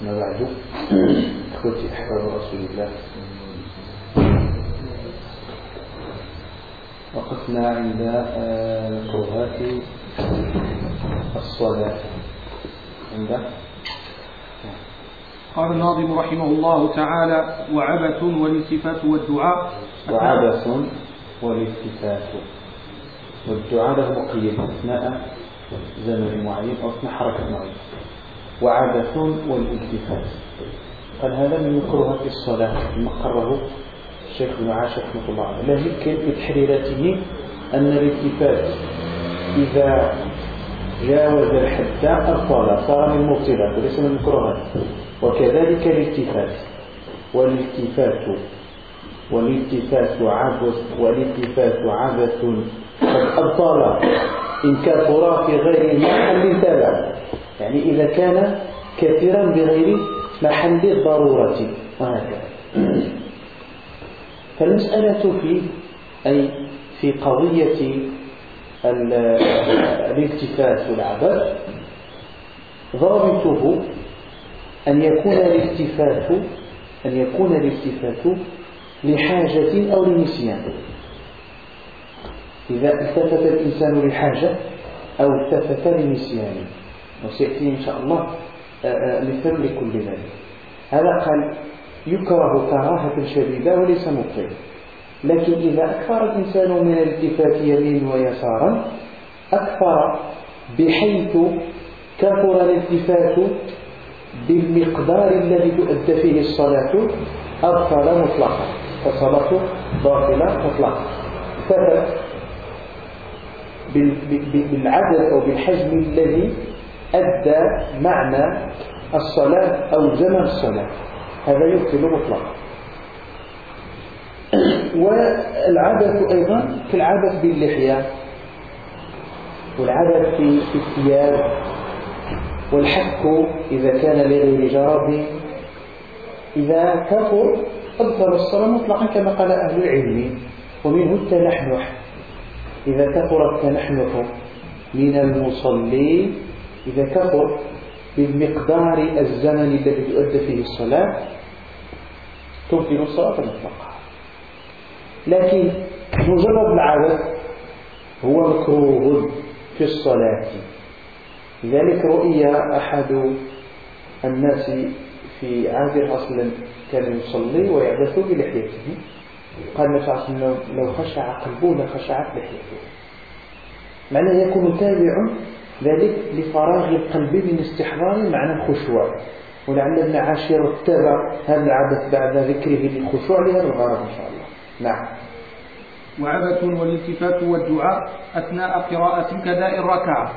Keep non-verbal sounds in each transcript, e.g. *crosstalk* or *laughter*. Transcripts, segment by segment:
ما بعد اخوتي احباب رسول الله وقفنا عند مكروهات الصلاة. عند. قال الناظم رحمه الله تعالى وعبث والالتفات والدعاء. وعبث والالتفات. والدعاء له مقيد أثناء زمن معين أو أثناء حركة معينة. وعبث والالتفات. قال هذا من مكروهات الصلاة مقره الشيخ بن عاش رحمة الله عليه. لكن في تحريراته أن الالتفات إذا جاوز الحد أبطل صار من المبطلات وليس من المكروهات وكذلك الالتفات. والالتفات والالتفات عبث والالتفات عبث. قد أبطل إن كثر في غير محل تابع. يعني إذا كان كثيرا بغير محل الضرورة وهكذا فالمسألة في أي في قضية الالتفات والعبث ضابطه أن يكون الالتفات أن يكون الالتفات لحاجة أو لنسيان. إذا التفت الإنسان لحاجة أو التفت لنسيان وسيأتي إن شاء الله مثل لكل ذلك هذا قال يكره كراهة شديدة وليس مبطل. لكن إذا أكثر الإنسان من الالتفات يمين ويسارا أكثر بحيث كثر الالتفات بالمقدار الذي تؤدى فيه الصلاة أبطل مطلقا. فصلاته باطلة مطلقا. ثبت بالعدد أو بالحجم الذي أدى معنى الصلاة أو زمن الصلاة. هذا يبطل مطلقا. والعبث أيضا كالعبث باللحية والعبث في الثياب والحك إذا كان لغير جراب. إذا كفر أبطل الصلاة مطلقا كما قال أهل العلم ومنه التنحنح. إذا كثر التنحنح من المصلي إذا كثر بمقدار الزمن الذي تؤدى فيه الصلاة تبطل الصلاة مطلقا. لكن مجرد العبث هو مكروه في الصلاة. لذلك رؤي أحد الناس في عهد أصلا كان يصلي ويعبث بلحيته. قال النبي صلى الله عليه وسلم لو خشع قلبه لخشعت لحيته معناه يكون تابع ذلك لفراغ القلب من استحضار معنى الخشوع. ولعل ابن عاشر اتبع هذا العبث بعد ذكره للخشوع لهذا الغرض إن شاء الله. نعم. وعبث والالتفات والدعاء أثناء قراءة كداء الركعة.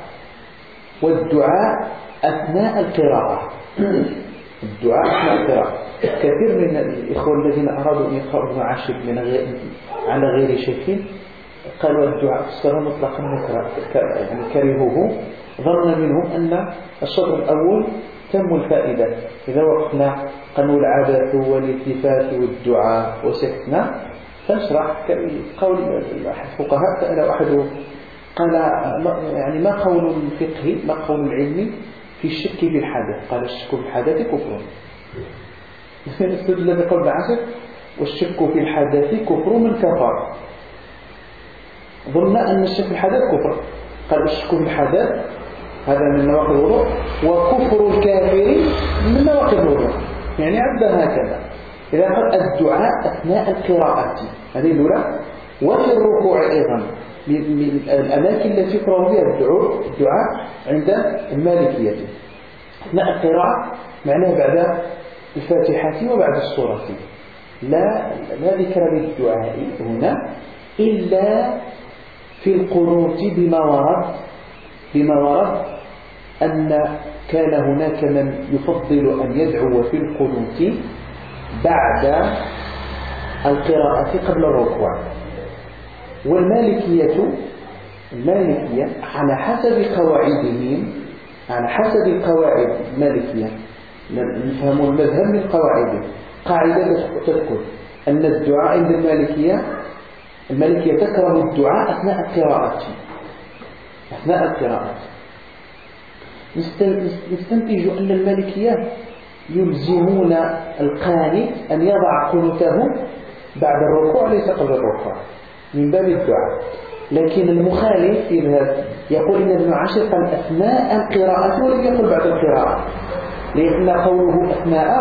والدعاء أثناء القراءة. *clears throat* الدعاء أثناء القراءة. كثير من الإخوة الذين أرادوا أن يقرأوا عاشر من غير على غير شك قالوا الدعاء في الصلاة مطلقا يعني كرهوه. ظن منهم أن الشطر الأول تم الفائدة. إذا وقفنا قالوا العبث والالتفات والدعاء وسكتنا فنشرح قول الفقهاء. سأل أحد قال يعني ما قول الفقه ما قول العلم في الشك في الحدث قال الشك في الحدث كفر. الذي قول عشر والشك في الحدث كفر من كفر. ظن أن الشك في الحدث كفر. قال الشك في الحدث هذا من نواقض الوضوء وكفر الكافر من نواقض الوضوء. يعني عبدا هكذا. إذا قال الدعاء أثناء القراءة. هذه الأولى. وفي الركوع أيضا. الأماكن التي يقرأ فيها الدعاء الدعاء عند المالكية. أثناء القراءة معناه بعد الفاتحة وبعد الصورة لا لا ذكر للدعاء هنا إلا في القنوت بما ورد بما ورد أن كان هناك من يفضل أن يدعو في القنوت بعد القراءة قبل الركوع. والمالكية المالكية على حسب قواعدهم على حسب القواعد المالكية نفهم المذهب من قواعده. قاعدة تذكر أن الدعاء عند المالكية المالكية تكره الدعاء أثناء القراءة. أثناء القراءة. نستنتج أن المالكية يلزمون القانت أن يضع قنوته بعد الركوع ليس قبل الركوع من باب الدعاء. لكن المخالف يقول إن ابن عاشر قال أثناء القراءة ولم يقل بعد القراءة. لأن قوله أثناء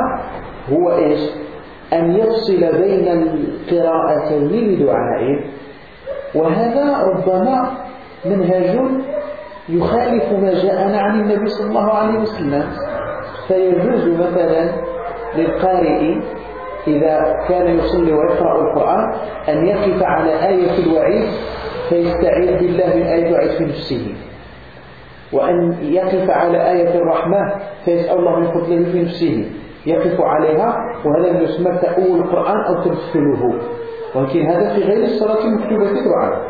هو إيش؟ أن يفصل بين القراءتين بدعاء وهذا ربما منهج يخالف ما جاءنا عن النبي صلى الله عليه وسلم. فيجوز مثلا للقارئ إذا كان يصلي ويقرأ القرآن أن يقف على آية الوعيد فيستعيذ بالله من آية الوعيد في نفسه. وأن يقف على آية الرحمة فيسأل الله من فضله في نفسه. يقف عليها وهذا يسمى تأول القرآن أو تمثله. ولكن هذا في غير الصلاة المكتوبة دعاء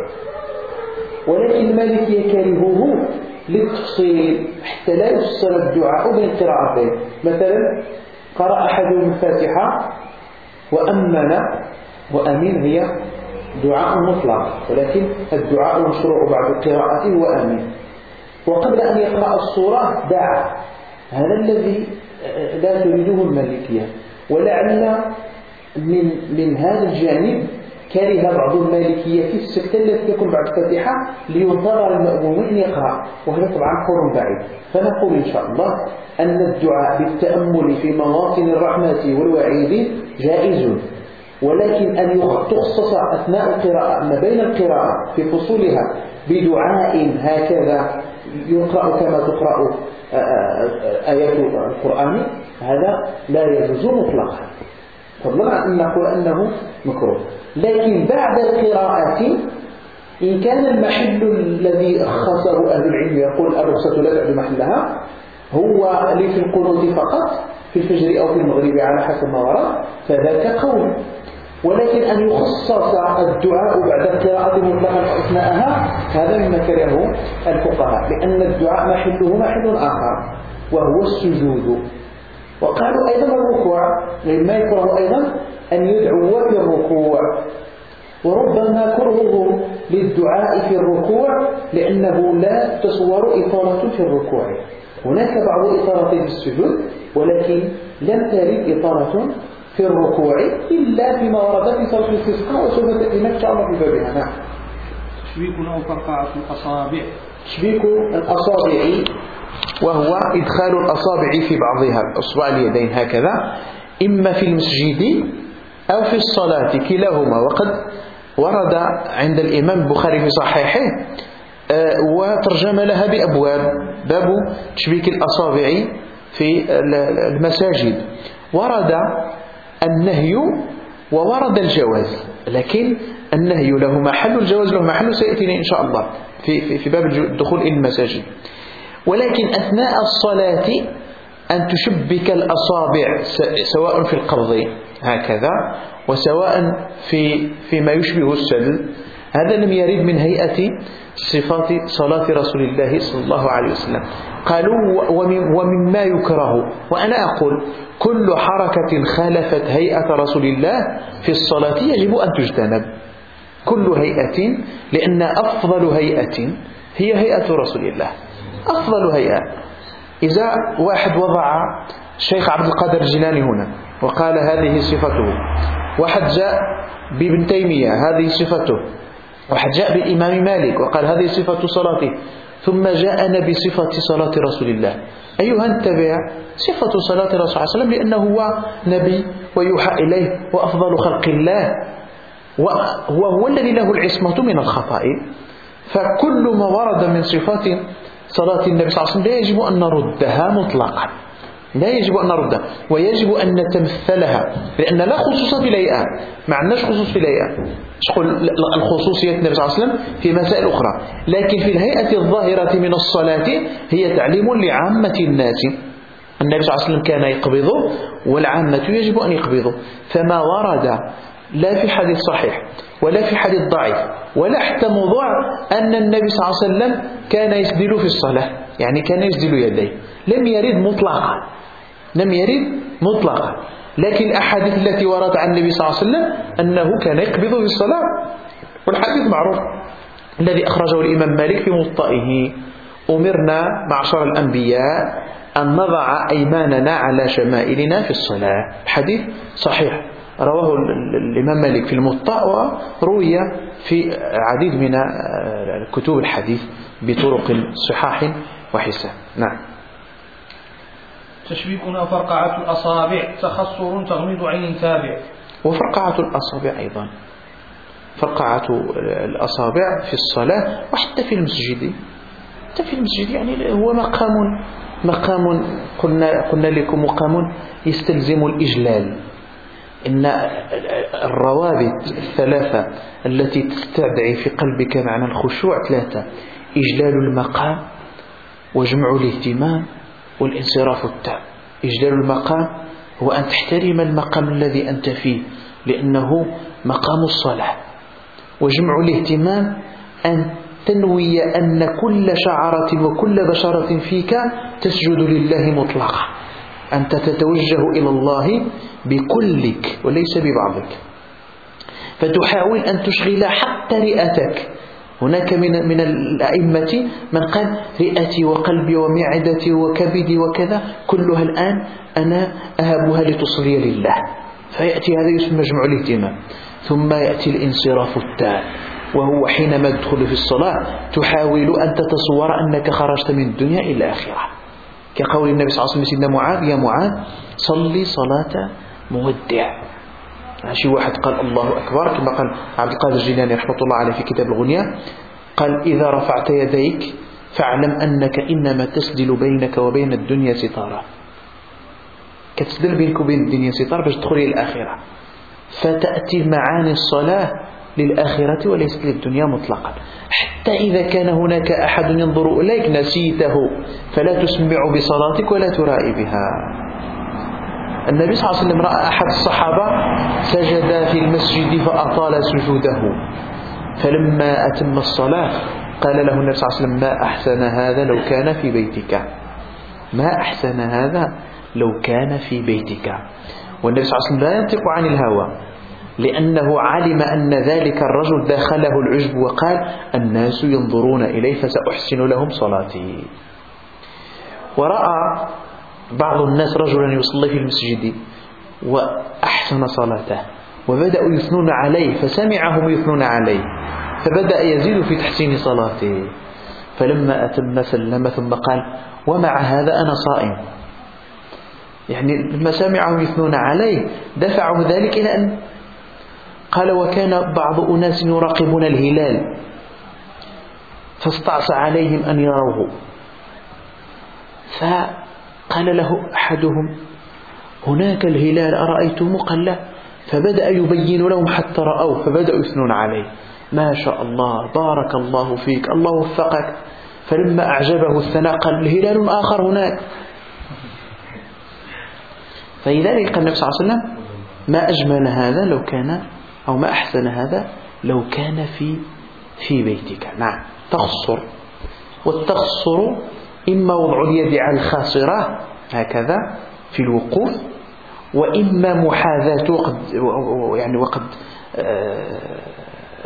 ولكن المالك يكرهه للتفصيل حتى لا يفصل الدعاء بين القراءتين مثلا قرأ أحدهم الفاتحة وأمن وأمين هي دعاء مطلق. ولكن الدعاء المشروع بعد القراءة هو أمين وقبل أن يقرأ الصورة دعا. هذا الذي لا تريده المالكية ولعل من من هذا الجانب كره بعض المالكية في السكتة التي تكون بعد الفاتحة لينتظر المأموم أن يقرأ. وهذا طبعا قول بعيد. فنقول إن شاء الله أن الدعاء بالتأمل في مواطن الرحمة والوعيد جائز. ولكن أن تخصص أثناء القراءة ما بين القراءة في فصولها بدعاء هكذا يقرأ كما تقرأ آه، آه، آيات القرآن هذا لا يجوز مطلقا. فضلا عن أن نقول أنه مكروه. لكن بعد القراءة إن كان المحل الذي أخصه أهل العلم يقول الرخصة لا تعد محلها هو لي في القنوت فقط في الفجر أو في المغرب على حسب ما ورد فذاك قول. ولكن أن يخصص الدعاء بعد القراءة مطلقا أثناءها هذا مما كرهه الفقهاء لأن الدعاء محله محل آخر وهو السجود. وقالوا أيضا الركوع مما يكره أيضا أن يدعو في الركوع. وربما كرهه للدعاء في الركوع لأنه لا تصور إطالة في الركوع. هناك بعض إطالة في السجود ولكن لم ترد إطالة في الركوع إلا فيما ورد في صلاة الاستسقاء إن شاء الله في بابها نعم. تشبيك أو فرقعة الأصابع. تشبيك الأصابع وهو إدخال الأصابع في بعضها. أصبع اليدين هكذا. إما في المسجد أو في الصلاة كلاهما. وقد ورد عند الإمام البخاري في صحيحه آه، وترجم لها بأبواب. باب تشبيك الأصابع في المساجد. ورد النهي وورد الجواز لكن النهي له محل الجواز له محل سيأتينا إن شاء الله في, في, في باب الدخول إلى المساجد. ولكن أثناء الصلاة أن تشبك الأصابع سواء في القبض هكذا وسواء في فيما يشبه السل هذا لم يرد من هيئة صفات صلاة رسول الله صلى الله عليه وسلم. قالوا ومما يكره. وأنا أقول كل حركة خالفت هيئة رسول الله في الصلاة يجب أن تجتنب. كل هيئة لأن أفضل هيئة هي هيئة رسول الله. أفضل هيئة. إذا واحد وضع الشيخ عبد القادر الجيلاني هنا وقال هذه صفته. واحد جاء بابن تيمية هذه صفته. واحد جاء بالإمام مالك وقال هذه صفة صلاته ثم جاءنا بصفة صلاة رسول الله. أيها التبع صفة صلاة الرسول صلى الله عليه وسلم لأنه هو نبي ويوحى إليه وأفضل خلق الله وهو الذي له العصمة من الخطأ فكل ما ورد من صفات صلاة النبي صلى الله عليه وسلم لا يجب أن نردها مطلقا. لا يجب أن نردها ويجب أن نتمثلها لأن لا خصوص في الهيئة ما عندناش خصوص في الهيئة تقول الخصوصية النبي صلى الله عليه وسلم في مسائل أخرى. لكن في الهيئة الظاهرة من الصلاة هي تعليم لعامة الناس. النبي صلى الله عليه وسلم كان يقبض والعامة يجب أن يقبضوا فما ورد لا في حديث صحيح ولا في حديث ضعيف ولا حتى موضوع أن النبي صلى الله عليه وسلم كان يسدل في الصلاة. يعني كان يسدل يديه. لم يرد مطلقا. لم يرد مطلقا. لكن الأحاديث التي وردت عن النبي صلى الله عليه وسلم أنه كان يقبض في الصلاة والحديث معروف. الذي أخرجه الإمام مالك في مطئه أمرنا معشر الأنبياء أن نضع أيماننا على شمائلنا في الصلاة. حديث صحيح. رواه الإمام مالك في المطأ وروي في عديد من كتب الحديث بطرق صحاح وحسان. نعم. تشبيكنا فرقعة الأصابع تخصر تغميض عين تابع. وفرقعة الأصابع أيضا. فرقعة الأصابع في الصلاة وحتى في المسجد. حتى في المسجد يعني هو مقام مقام قلنا, قلنا لكم مقام يستلزم الإجلال. إن الروابط الثلاثة التي تستدعي في قلبك معنى الخشوع ثلاثة إجلال المقام وجمع الاهتمام والانصراف التام إجلال المقام هو أن تحترم المقام الذي أنت فيه لأنه مقام الصلاة وجمع الاهتمام أن تنوي أن كل شعرة وكل بشرة فيك تسجد لله مطلقا. أنت تتوجه إلى الله بكلك وليس ببعضك. فتحاول أن تشغل حتى رئتك هناك من من الأئمة من قال رئتي وقلبي ومعدتي وكبدي وكذا كلها الآن أنا أهبها لتصلي لله. فيأتي هذا يسمى مجموع الاهتمام. ثم يأتي الانصراف التام وهو حينما تدخل في الصلاة تحاول أن تتصور أنك خرجت من الدنيا إلى الآخرة كقول النبي صلى الله عليه وسلم سيدنا معاذ يا معاذ صلي صلاة مودع. شي واحد قال الله أكبر كما قال عبد القادر الجيلاني رحمة الله عليه في كتاب الغنية قال إذا رفعت يديك فاعلم أنك إنما تسدل بينك وبين الدنيا ستارة كتسدل بينك وبين الدنيا ستارة باش تدخل إلى الآخرة. فتأتي معاني الصلاة للآخرة وليست للدنيا مطلقا. حتى إذا كان هناك أحد ينظر إليك نسيته فلا تسمع بصلاتك ولا ترائي بها. النبي صلى الله عليه وسلم رأى أحد الصحابة سجد في المسجد فأطال سجوده. فلما أتم الصلاة قال له النبي صلى الله عليه وسلم ما أحسن هذا لو كان في بيتك. ما أحسن هذا لو كان في بيتك. والنبي صلى الله عليه وسلم لا ينطق عن الهوى لأنه علم أن ذلك الرجل دخله العجب وقال الناس ينظرون إلي فسأحسن لهم صلاتي. ورأى بعض الناس رجلا يصلي في المسجد وأحسن صلاته وبدأوا يثنون عليه فسمعهم يثنون عليه فبدأ يزيد في تحسين صلاته فلما أتم سلم ثم قال ومع هذا أنا صائم يعني لما سمعهم يثنون عليه دفعه ذلك إلى أن قال وكان بعض أناس يراقبون الهلال فاستعصى عليهم أن يروه فقال له أحدهم هناك الهلال أرأيتم قال لا. فبدأ يبين لهم حتى رأوه فبدأوا يثنون عليه. ما شاء الله بارك الله فيك الله وفقك. فلما أعجبه الثناء قال الهلال آخر هناك. فلذلك قال النبي صلى الله عليه وسلم ما أجمل هذا لو كان أو ما أحسن هذا لو كان في في بيتك. نعم. تخصر والتخصر إما وضع اليد على الخاصرة هكذا في الوقوف وإما محاذاة وقد يعني وقد آه،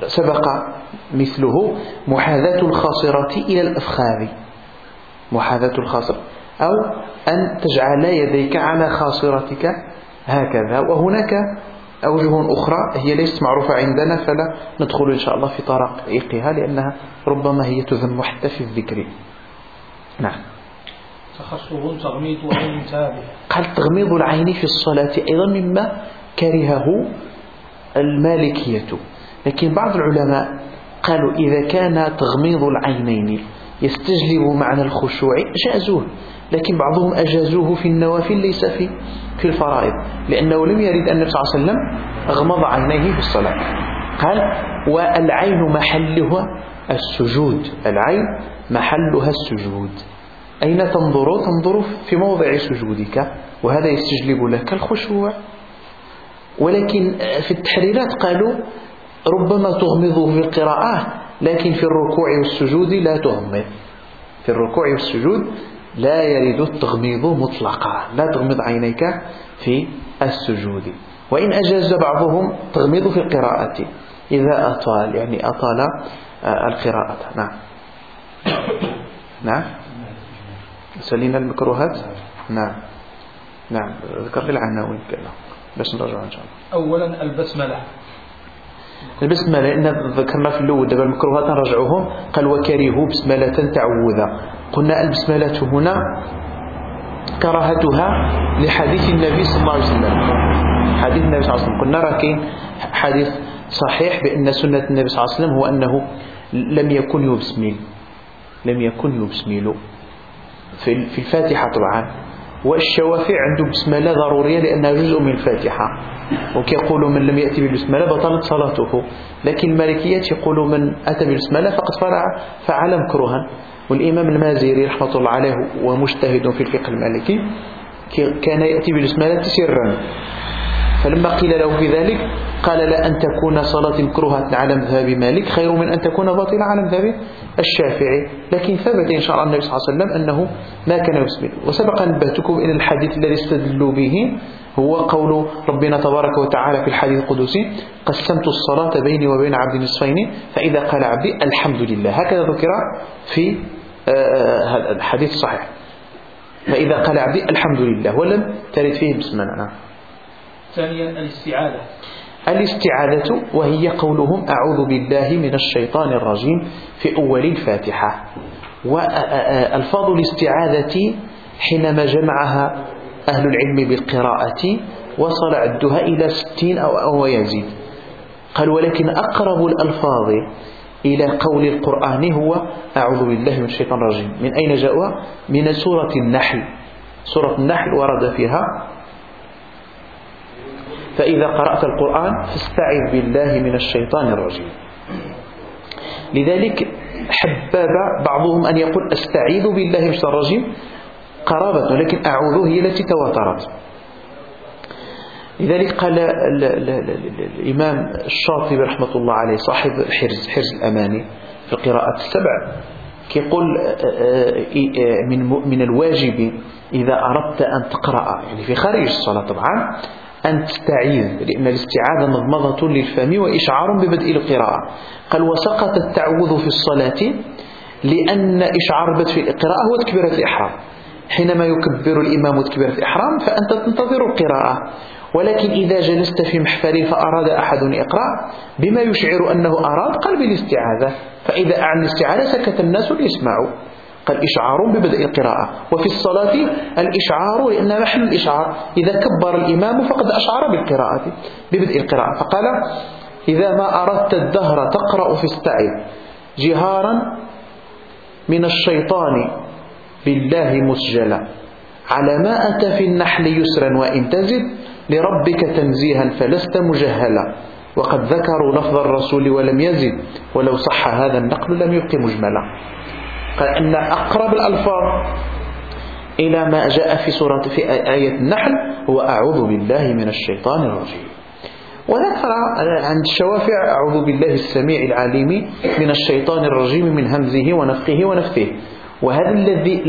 سبق مثله محاذاة الخاصرة إلى الأفخاذ. محاذاة الخاصرة. أو أن تجعل يديك على خاصرتك هكذا. وهناك أوجه أخرى هي ليست معروفة عندنا فلا ندخل إن شاء الله في طرائقها لأنها ربما هي تذم حتى في الذكر. نعم. تخصه تغميض عين تابع. قال تغميض العين في الصلاة أيضا مما كرهه المالكية. لكن بعض العلماء قالوا إذا كان تغميض العينين يستجلب معنى الخشوع جازوه لكن بعضهم أجازوه في النوافل ليس في في الفرائض لأنه لم يرد أن النبي صلى الله عليه وسلم أغمض عينيه في الصلاة. قال والعين محلها السجود العين محلها السجود. أين تنظر؟ تنظر في موضع سجودك وهذا يستجلب لك الخشوع. ولكن في التحريرات قالوا ربما تغمضه في القراءة لكن في الركوع والسجود لا تغمض. في الركوع والسجود لا يرد التغميض مطلقا لا تغمض عينيك في السجود. وإن أجاز بعضهم تغميض في القراءة. إذا أطال يعني أطال القراءة. نعم. نعم. سلينا المكروهات؟ نعم. نعم. ذكر لي العناوين كذا بس نرجع إن شاء الله. أولا البسملة. البسملة لأن ذكرنا في الأول دابا المكروهات نرجعوهم. قال وكرهوا بسملة تعوذا قلنا البسملة هنا كراهتها لحديث النبي صلى الله عليه وسلم. حديث النبي صلى الله عليه وسلم. قلنا راه كاين حديث صحيح بأن سنة النبي صلى الله عليه وسلم هو أنه لم يكن يبسمل. لم يكن يبسمل. في الفاتحة طبعا. والشوافع عنده بسملة ضرورية لأنها جزء من الفاتحة. وكيقول من لم يأتي بالبسملة بطلت صلاته. لكن المالكيات يقولوا من أتى بالبسملة فقد فعل مكروها. والإمام المازيري رحمة الله عليه ومجتهد في الفقه المالكي كان يأتي بالبسملة سرا. فلما قيل له في ذلك قال لا أن تكون صلاة مكروهة على مذهب مالك خير من أن تكون باطلة على مذهب الشافعي. لكن ثبت إن شاء الله النبي صلى الله عليه وسلم أنه ما كان يسمل وسبق نبهتكم إلى الحديث الذي استدلوا به هو قول ربنا تبارك وتعالى في الحديث القدسي قسمت الصلاة بيني وبين عبد نصفين فإذا قال عبدي الحمد لله. هكذا ذكر في آه، آه، هذا الحديث الصحيح. فإذا قال عبدي الحمد لله. ولم ترد فيه بسم الله. نعم. ثانيا الاستعاذة. الاستعاذة وهي قولهم أعوذ بالله من الشيطان الرجيم في أول الفاتحة. والفاظ الاستعاذة حينما جمعها أهل العلم بالقراءة وصل عدها إلى ستين أو, أو يزيد. قال ولكن أقرب الألفاظ إلى قول القرآن هو أعوذ بالله من الشيطان الرجيم. من أين جاء؟ من سورة النحل. سورة النحل ورد فيها فإذا قرأت القرآن فاستعذ بالله من الشيطان الرجيم. لذلك حبب بعضهم أن يقول أستعيذ بالله من الشيطان الرجيم. قرابة لكن أعوذ هي التي تواترت. لذلك قال الإمام الشاطبي رحمة الله عليه صاحب حرز, حرز الأماني في القراءة السبع كيقول من من الواجب إذا أردت أن تقرأ يعني في خارج الصلاة طبعا أن تستعيذ لأن الاستعاذة مضمضة للفم وإشعار ببدء القراءة. قال وسقط التعوذ في الصلاة لأن إشعار بدء القراءة هو تكبيرة الإحرام. حينما يكبر الإمام تكبيرة الإحرام فأنت تنتظر القراءة. ولكن إذا جلست في محفل فأراد أحد يقرأ بما يشعر أنه أراد قال بالاستعاذة فإذا أعلن الاستعاذة سكت الناس ليسمعوا قال إشعار ببدء القراءة. وفي الصلاة الإشعار لأن محل الإشعار إذا كبر الإمام فقد أشعر بالقراءة ببدء القراءة. فقال إذا ما أردت الدهر تقرأ في استعذ جهارا من الشيطان. بالله مسجلا. على ما أتى في النحل يسرا وإن تزد لربك تنزيها فلست مجهلا. وقد ذكروا لفظ الرسول ولم يزد ولو صح هذا النقل لم يبق مجملا. أن أقرب الألفاظ إلى ما جاء في سورة في آية النحل هو أعوذ بالله من الشيطان الرجيم. وذكر عند الشوافع أعوذ بالله السميع العليم من الشيطان الرجيم من همزه ونفخه ونفثه. وهذا الذي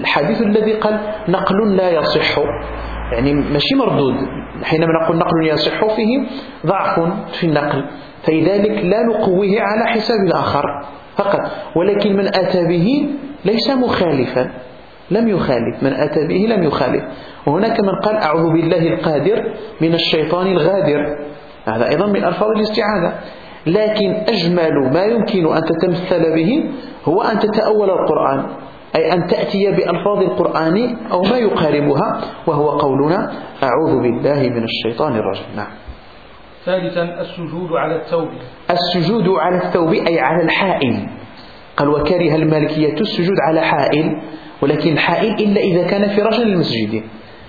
الحديث الذي قال نقل لا يصح. يعني ماشي مردود. حينما نقول نقل يصح فيه ضعف في النقل. فلذلك لا نقويه على حساب الآخر. فقط. ولكن من أتى به ليس مخالفا. لم يخالف. من أتى به لم يخالف. وهناك من قال أعوذ بالله القادر من الشيطان الغادر. هذا أيضا من ألفاظ الاستعاذة. لكن أجمل ما يمكن أن تتمثل به هو أن تتأول القرآن. أي أن تأتي بألفاظ القرآن أو ما يقاربها. وهو قولنا أعوذ بالله من الشيطان الرجيم. نعم. ثالثا السجود على الثوب السجود على الثوب أي على الحائل. قال وكره المالكية السجود على حائل ولكن الحائل إلا إذا كان فراشا للمسجد.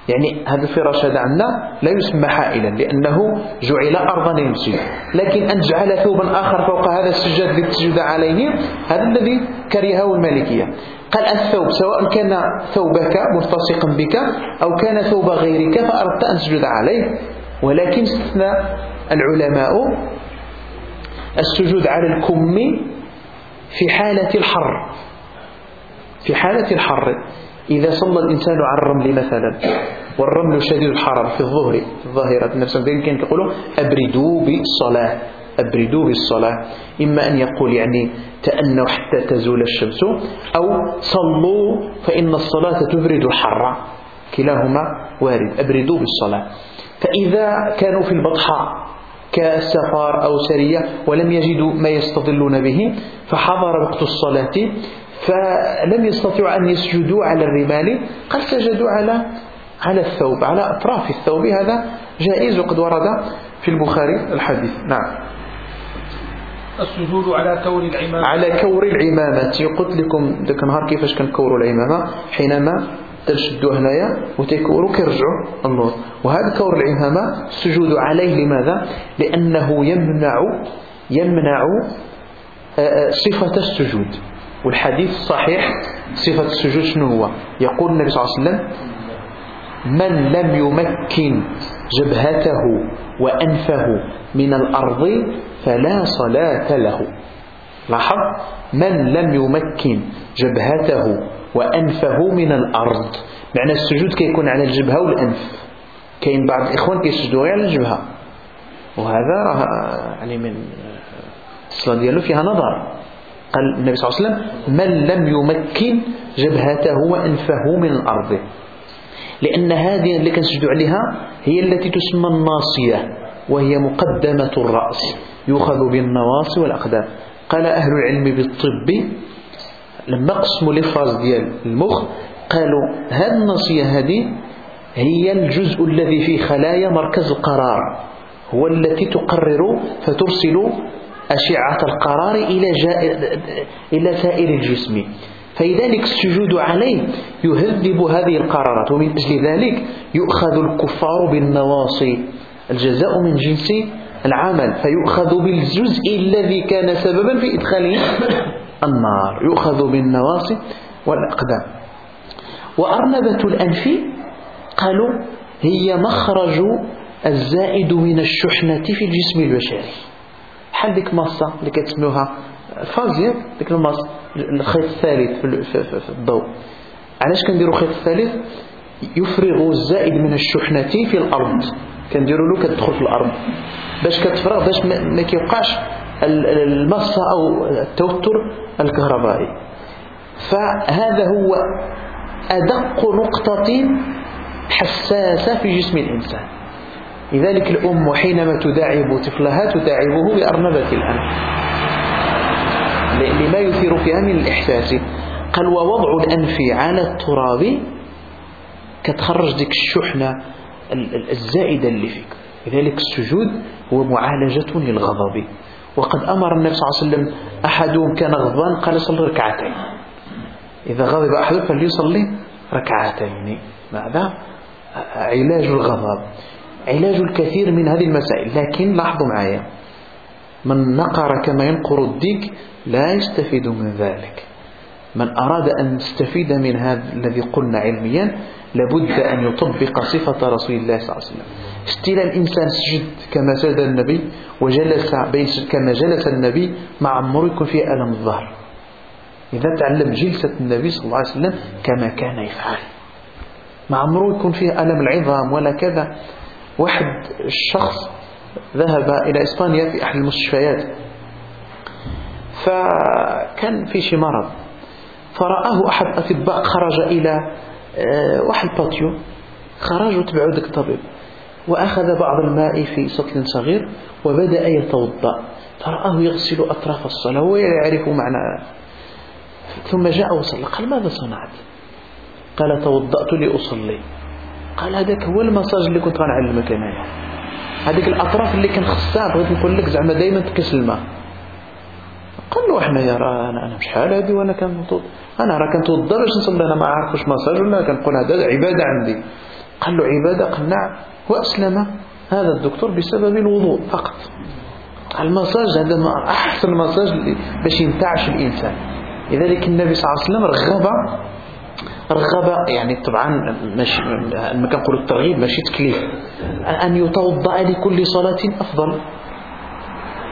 يعني هذا الفراش هذا عندنا لا يسمى حائلا لأنه جعل أرضا للمسجد. لكن أن تجعل ثوبا آخر فوق هذا السجاد للسجود عليه هذا الذي كرهه المالكية. قال الثوب سواء كان ثوبك ملتصقا بك أو كان ثوب غيرك فأردت أن تسجد عليه. ولكن استثنى العلماء السجود على الكم في حالة الحر. في حالة الحر. إذا صلى الإنسان على الرمل مثلا والرمل شديد الحرارة في الظهر. في الظاهرة النفس كان يقولوا أبردوا بالصلاة. أبردوا بالصلاة. إما أن يقول يعني تأنوا حتى تزول الشمس أو صلوا فإن الصلاة تبرد الحر. كلاهما وارد. أبردوا بالصلاة. فإذا كانوا في البطحاء كالسفر أو سرية ولم يجدوا ما يستظلون به فحضر وقت الصلاة فلم يستطيعوا أن يسجدوا على الرمال. قد سجدوا على على الثوب على أطراف الثوب. هذا جائز وقد ورد في البخاري الحديث. نعم. السجود على كور العمامة. على كور العمامة. قلت لكم ذاك النهار كيفاش كنكوروا العمامة؟ حينما تشدوا هنايا وتكوروا كيرجعوا النور. وهذا كور العمامة السجود عليه. لماذا؟ لأنه يمنع يمنع آه، آه، صفة السجود. والحديث الصحيح صفة السجود شنو هو؟ يقول النبي صلى الله عليه وسلم من لم يمكن جبهته وأنفه من الأرض فلا صلاة له. لاحظ؟ من لم يمكن جبهته وأنفه من الأرض. معنى السجود كيكون على الجبهة والأنف. كاين بعض الإخوان كيسجدوا على الجبهة. وهذا راه يعني من الصلاة ديالو فيها نظر. قال النبي صلى الله عليه وسلم من لم يمكن جبهته وأنفه من الأرض. لأن هذه اللي كنسجدوا عليها هي التي تسمى الناصية وهي مقدمة الرأس يؤخذ بالنواصي والأقدام. قال أهل العلم بالطب لما قسموا لفاز ديال المخ قالوا هذه الناصية هذه هي الجزء الذي في خلايا مركز القرار هو التي تقرر فترسل أشعة القرار إلى, إلى سائر الجسم. فلذلك السجود عليه يهذب هذه القرارات ومن أجل ذلك يؤخذ الكفار بالنواصي. الجزاء من جنس العمل فيؤخذ بالجزء الذي كان سببا في إدخاله النار يؤخذ بالنواصي والأقدام. وأرنبة الأنف قالوا هي مخرج الزائد من الشحنة في الجسم البشري. بحال ديك مصة اللي كتسموها فازية ديك المص الخيط الثالث في الضوء. علاش كنديروا الخيط الثالث؟ يفرغ الزائد من الشحنة في الأرض. كنديروا له كتدخل في الأرض. باش كتفرغ باش ما كيوقعش المصة أو التوتر الكهربائي. فهذا هو أدق نقطة حساسة في جسم الإنسان. لذلك الأم حينما تداعب طفلها تداعبه بأرنبة الأنف لما يثير فيها من الإحساس. قال ووضع الأنف على التراب. كتخرج ديك الشحنة. الزائدة اللي فيك. لذلك السجود هو معالجة للغضب. وقد أمر النبي صلى الله عليه وسلم أحدهم كان غضبان قال صلي ركعتين. إذا غضب أحدهم فليصلي ركعتين. ماذا؟ علاج الغضب. علاج الكثير من هذه المسائل. لكن لاحظوا معايا من نقر كما ينقر الديك لا يستفيد من ذلك. من أراد أن يستفيد من هذا الذي قلنا علميا لابد أن يطبق صفة رسول الله صلى الله عليه وسلم. استيل الإنسان سجد كما سجد النبي وجلس كما جلس النبي مع عمر يكون فيه ألم الظهر. إذا تعلم جلسة النبي صلى الله عليه وسلم كما كان يفعل. مع عمره يكون فيه ألم العظام ولا كذا. واحد الشخص ذهب إلى إسبانيا في أحد المستشفيات. فكان في شي مرض. فرآه أحد الأطباء خرج إلى واحد باتيو خرج وتبعوا ذاك الطبيب. وأخذ بعض الماء في سطل صغير وبدأ يتوضأ. فرآه يغسل أطراف الصلاة وهو يعرف معنى. ثم جاء وصلى. قال ماذا صنعت؟ قال توضأت لأصلي. قال هذاك هو المساج اللي كنت غنعلمك أنا هذيك الأطراف اللي كان خصها بغيت نقول لك زعما دائما تكس الماء. قال له إحنا يا راه أنا أنا شحال هذه وأنا كنتوضا أنا راه كنتوضا باش نصلي أنا ما عارفش مساج ولا كنقول هذا عبادة عندي. قال له عبادة؟ قال نعم. وأسلم. هذا الدكتور بسبب الوضوء فقط. المساج هذا أحسن مساج باش ينتعش الإنسان. لذلك النبي صلى الله عليه وسلم رغب رغب يعني طبعا ماشي ما كنقولوا الترغيب ماشي تكليف. أن يتوضأ لكل صلاة أفضل.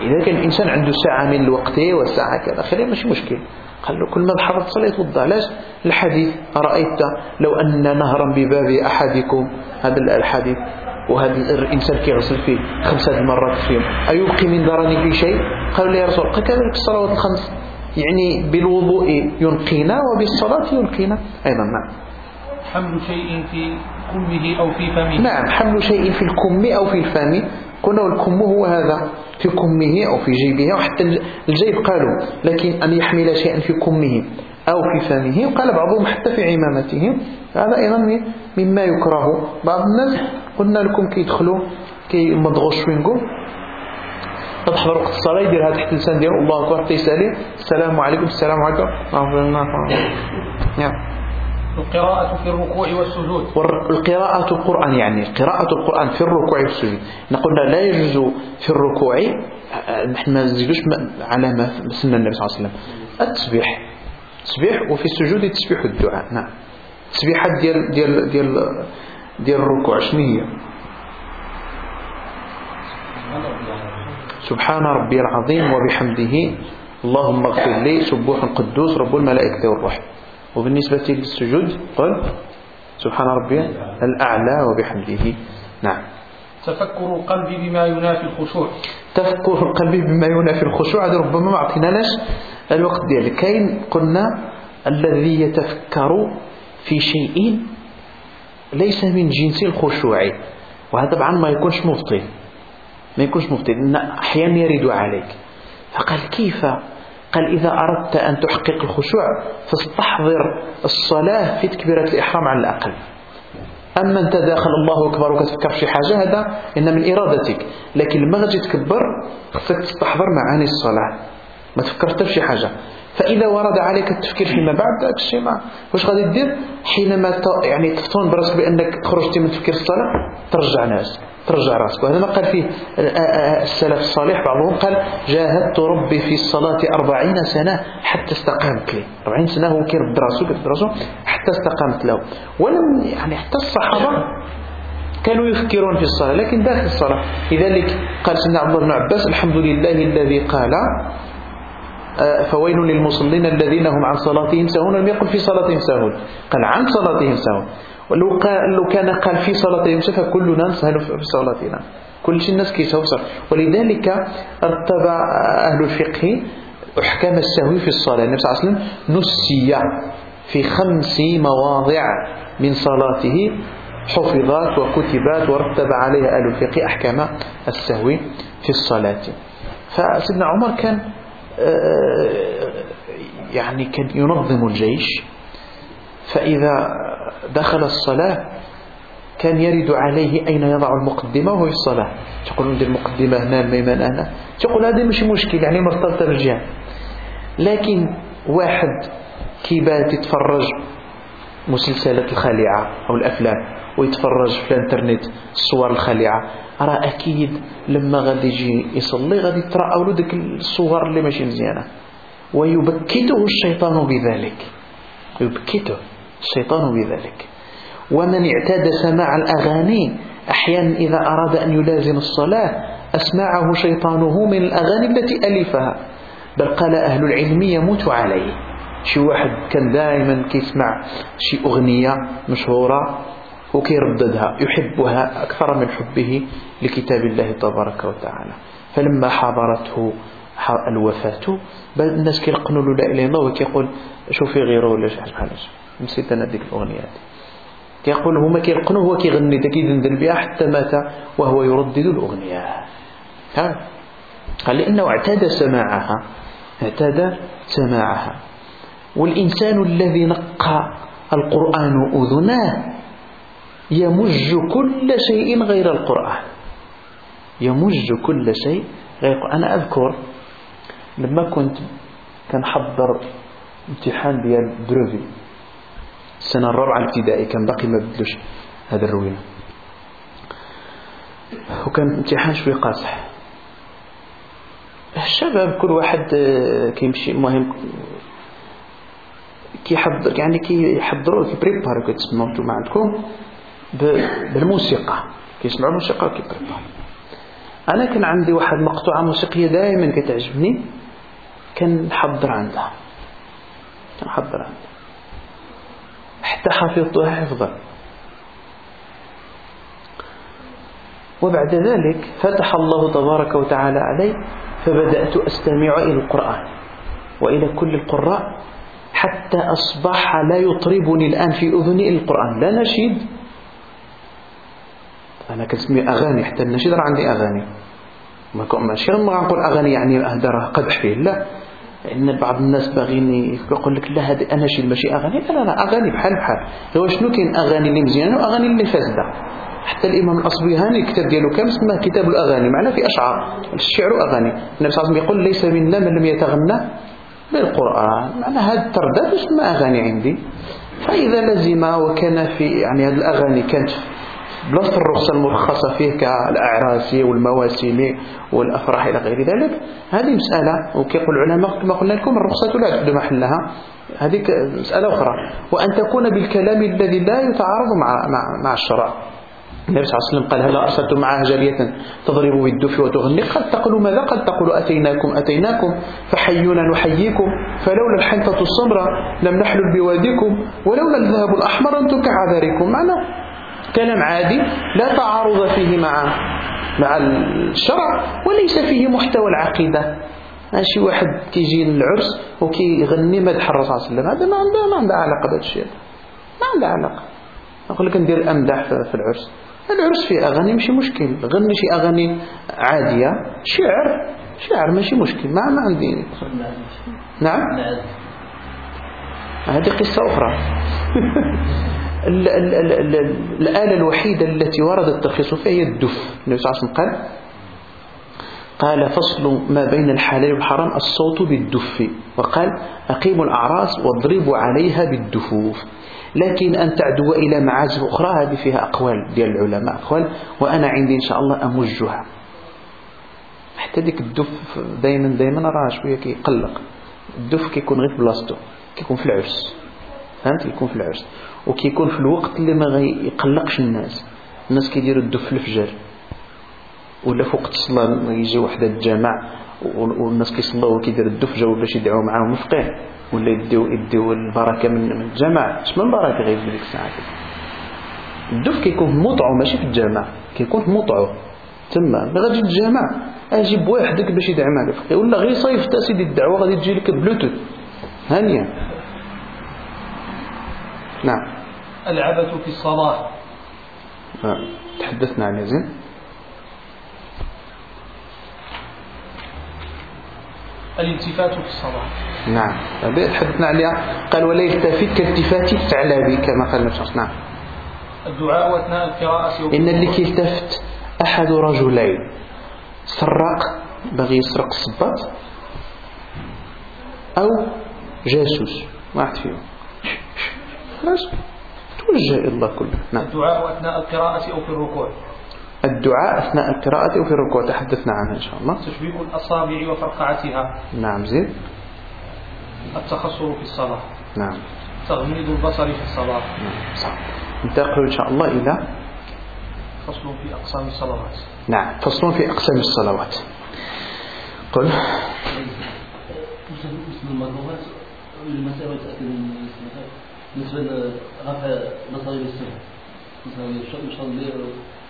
إذا كان الإنسان عنده ساعة من الوقت وساعة كذا خليه ماشي مشكل. قال له كل ما حضرت صلاة يتوضا علاش؟ الحديث أرأيت لو أن نهرا بباب أحدكم هذا الحديث وهذا الإنسان كيغسل فيه خمسة مرات في اليوم. أيبقي من درني في شيء؟ قالوا لي يا رسول الله كذلك الصلوات الخمس. يعني بالوضوء ينقينا وبالصلاة ينقينا أيضا نعم حمل شيء في كمه أو في فمه. نعم حمل شيء في الكم أو في الفم. قلنا الكم هو هذا في كمه أو في جيبه أو حتى الجيب قالوا لكن أن يحمل شيئا في كمه أو في فمه وقال بعضهم حتى في عمامته. هذا أيضا مما يكره. بعض الناس قلنا لكم كي يدخلوا كي يمضغوا شوينغو تحضر وقت الصلاة يدير هذا تحت اللسان ديالو. الله أكبر حتى يسألي السلام عليكم السلام عليكم. نعم القراءة في الركوع والسجود. القراءة القرآن يعني قراءة القرآن في الركوع والسجود. نقول لا يجوز في الركوع نحن ما نزيدوش على ما سنة النبي صلى الله عليه وسلم. التسبيح. تسبيح وفي السجود التسبيح والدعاء نعم. التسبيحات ديال ديال ديال ديال الركوع. شنو هي؟ سبحان ربي العظيم وبحمده. اللهم اغفر لي سبوح قدوس رب الملائكة والروح. وبالنسبة للسجود قل سبحان ربي الأعلى وبحمده. نعم. تفكر القلب بما ينافي الخشوع. تفكر القلب بما ينافي الخشوع. هذا ربما ما عطيناش الوقت ديالك. كاين قلنا الذي يتفكر في شيء ليس من جنس الخشوع. وهذا طبعا ما يكونش مبطل. ما يكونش مبطل. أحيانا يرد عليك. فقال كيف قال إذا أردت أن تحقق الخشوع فاستحضر الصلاة في تكبيرة الإحرام على الأقل. أما أنت داخل الله أكبر وكتفكر في حاجة هذا إن من إرادتك. لكن لما غادي تكبر خصك تستحضر معاني الصلاة. ما تفكر حتى في حاجة. فإذا ورد عليك التفكير فيما بعد داك الشيء ما واش غادي دير؟ حينما يعني تفطن براسك بأنك خرجتي من تفكير الصلاة ترجع ناس ترجع راسك. وهذا ما قال فيه السلف الصالح. بعضهم قال جاهدت ربي في الصلاة أربعين سنة حتى استقامت لي. أربعين سنة هو كيرد راسه كيرد راسه حتى استقامت له. ولم يعني حتى الصحابة كانوا يفكرون في الصلاة لكن داخل الصلاة. لذلك قال سيدنا عبد الله بن عباس الحمد لله الذي قال آه، فويل للمصلين الذين هم عن صلاتهم سهون لم يقل في صلاتهم سهون قال عن صلاتهم سهون لو كان قال في صلاتهم سهون فكلنا نسهل في صلاتنا؟ كل شيء الناس كيسهو ولذلك ارتبى أهل الفقه أحكام السهو في الصلاة. النبي صلى الله عليه وسلم نسي في خمس مواضع من صلاته حفظات وكتبات ورتب عليها أهل الفقه أحكام السهو في الصلاة. فسيدنا عمر كان يعني كان ينظم الجيش. فإذا دخل الصلاة كان يرد عليه أين يضع المقدمة وهو في الصلاة. تقول ندير المقدمة هنا الميمان هنا. تقول هذا مش مشكل يعني مرتبطة بالجهة. لكن واحد كيبات يتفرج مسلسلات الخالعة أو الأفلام ويتفرج في الإنترنت الصور الخالعة راه أكيد لما غادي يجي يصلي غادي ترى له ديك الصور اللي ماشي مزيانة. ويبكته الشيطان بذلك. يبكته. الشيطان بذلك ومن اعتاد سماع الأغاني أحيانا إذا أراد أن يلازم الصلاة أسمعه شيطانه من الأغاني التي ألفها. بل قال أهل العلم يموت عليه. شي واحد كان دائما كيسمع شي أغنية مشهورة وكيرددها يحبها أكثر من حبه لكتاب الله تبارك وتعالى. فلما حضرته الوفاة الناس كيلقنوا له لا إله إلا الله وكيقول شوفي غيره ولا شي حاجة. نسيت أنا ديك الأغنية هذه. كيقول هما كيلقنوا هو كيغني كيدندن بها حتى مات وهو يردد الأغنية. ها؟ قال لأنه اعتاد سماعها. اعتاد سماعها. والإنسان الذي نقى القرآن أذناه يمج كل شيء غير القرآن. يمج كل شيء غير القرآن. أنا أذكر لما كنت كنحضر امتحان ديال brevet السنة الرابعة الابتدائي كان باقي ما بدلوش هذا الروينة وكان امتحان شوي قاصح. الشباب كل واحد آه، كيمشي المهم كيحضر يعني كيحضروا كيبريبارو كتسموا نتوما عندكم بالموسيقى. كيسمعوا الموسيقى وكيبريبارو أنا كان عندي واحد مقطوعة موسيقية دائما كتعجبني كنحضر عندها. كنحضر عندها. حتى حفظتها حفظا. وبعد ذلك فتح الله تبارك وتعالى علي فبدأت أستمع إلى القرآن وإلى كل القراء حتى أصبح لا يطربني الآن في أذني القرآن. لا نشيد. أنا كنسمي أغاني حتى النشيد راه عندي أغاني. ماشي ما نقول أغاني يعني أهدر قدح فيه. لا. لأن بعض الناس باغيين يقول لك لا هذه أناشيد ماشي أغاني؟ لا لا أغاني بحال بحال. هو شنو كاين أغاني اللي مزيانة وأغاني اللي فاسدة؟ حتى الإمام الأصبهاني الكتاب ديالو كامل اسمه كتاب الأغاني معناه في أشعار. الشعر أغاني النبي صلى الله عليه وسلم يقول ليس منا من لم يتغنى بالقرآن. معنى هذه الترداد اسمها أغاني عندي. فإذا لزم وكان في يعني هذه الأغاني كانت بلاصة الرخصة المرخصة فيه كالأعراس والمواسم والأفراح إلى غير ذلك. هذه مسألة وكيقول العلماء كما قلنا لكم الرخصة لا تعد محلها. هذه مسألة أخرى. وأن تكون بالكلام الذي لا يتعارض مع, مع, مع الشرع. النبي صلى الله عليه وسلم قال هل أرسلتم معها جارية تضرب بالدف وتغني؟ قد تقول ماذا؟ قد تقول أتيناكم أتيناكم فحيونا نحييكم فلولا الحنطة السمراء لم نحلل بواديكم ولولا الذهب الأحمر أنتم كعذاركم. معنى كلام عادي لا تعارض فيه مع مع الشرع وليس فيه محتوى العقيدة. شي واحد كيجي للعرس وكيغني مدح الرسول صلى الله عليه وسلم. هذا ما عنده ما عنده علاقة بهذا الشيء. ما عنده علاقة. نقول لك ندير أمدح في العرس. العرس فيه أغاني ماشي مشكل. غني شي أغاني عادية شعر. شعر ماشي مشكل. ما ما عندي. نعم. هذه قصة أخرى. *laughs* الآلة الوحيدة التي ورد الترخيص فيها هي الدف. النبي صلى الله عليه وسلم قال قال فصل ما بين الحلال والحرام الصوت بالدف. وقال أقيموا الأعراس واضربوا عليها بالدفوف. لكن أن تعدو إلى معازف أخرى هذه فيها أقوال ديال العلماء أقوال وأنا عندي إن شاء الله أمجها. حتى ديك الدف دائما دائما راه شوية كيقلق. الدف كيكون غير في بلاصتو كيكون في العرس. فهمت؟ يكون في العرس. وكيكون في الوقت اللي ما يقلقش الناس. الناس كيديروا الدف في الفجر. ولا في وقت الصلاة يجي واحد الجامع والناس كيصلوا وكيدير الدف جاو باش يدعوا معاهم الفقيه ولا يديو يديو البركة من الجامع اش من بركة غير في ديك الساعة. الدف كيكون في مطعو ماشي في الجامع كيكون في مطعو تما ملي غادي الجامع أجيب وحدك باش يدعم على الفقيه ولا غير صيفط سيدي الدعوة غادي تجي لك بلوتوث. هانية. نعم. العبث في الصلاة. تحدثنا عن يزن. الالتفات في الصلاة. نعم. تحدثنا عليها قال ولا يلتفت كالتفات الثعلبي كما قال النبي نعم. الدعاء أثناء القراءة إن اللي كيلتفت أحد رجلين. سراق بغي يسرق الصباط أو جاسوس. واحد فيهم. إلى الله كله. نعم. الدعاء أثناء القراءة أو في الركوع؟ الدعاء أثناء القراءة أو في الركوع تحدثنا عنها إن شاء الله. تشبيك الأصابع وفرقعتها. نعم زين. التخصر في الصلاة. نعم. تغميض البصر في الصلاة. نعم صح. ننتقل إن شاء الله إلى فصل في أقسام الصلوات. نعم فصل في أقسام الصلوات. قل. اسم المرغوبات المسألة بالنسبة لرفع بصري للسمع مثلا يصلي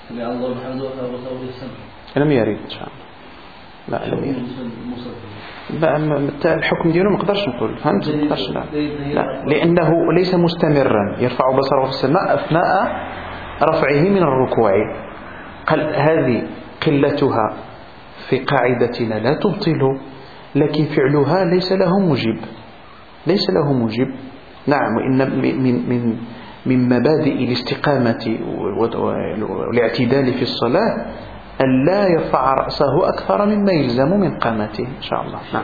سمع الله وحمده ورفع بصره للسمع لم يرد إن شاء الله. لا لم يرد الحكم ديالو ما نقدرش نقول. فهمت؟ ما نقدرش لا. لا. لأنه ليس مستمرا. يرفع بصره في السماء أثناء رفعه من الركوع. قال هذه قلتها في قاعدتنا لا تبطل. لكن فعلها ليس له مجيب ليس له مجيب نعم وإن من من من مبادئ الاستقامة والاعتدال في الصلاة أن لا يرفع رأسه أكثر مما يلزم من قامته إن شاء الله. نعم.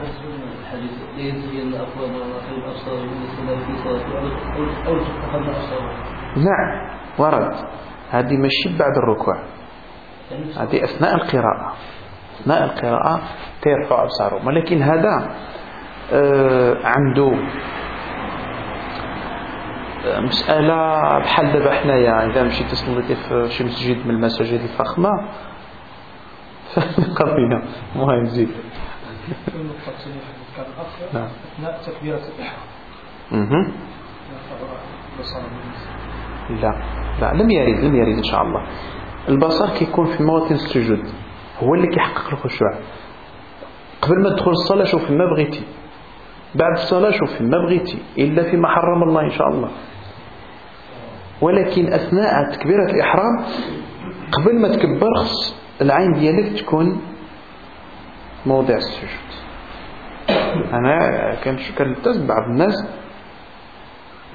نعم ورد. هذه مشي بعد الركوع. هذه أثناء القراءة. أثناء القراءة ترفع أبصاره. ولكن هذا آه عنده مسألة بحال دابا حنايا إذا مشيتي صليتي في شي مسجد من المساجد الفخمة *laughs* قضية المهم زيد. نعم أثناء تكبيرة الإحرام لا لا لم يرد لم يرد إن شاء الله. البصر كيكون في مواطن السجود هو اللي كيحقق الخشوع. قبل ما تدخل الصلاة شوف ما بغيتي. بعد الصلاة شوف ما بغيتي إلا فيما حرم الله إن شاء الله. ولكن أثناء تكبيرة الإحرام قبل ما تكبر خص العين ديالك تكون موضع السجود. أنا كنلتز بعض الناس.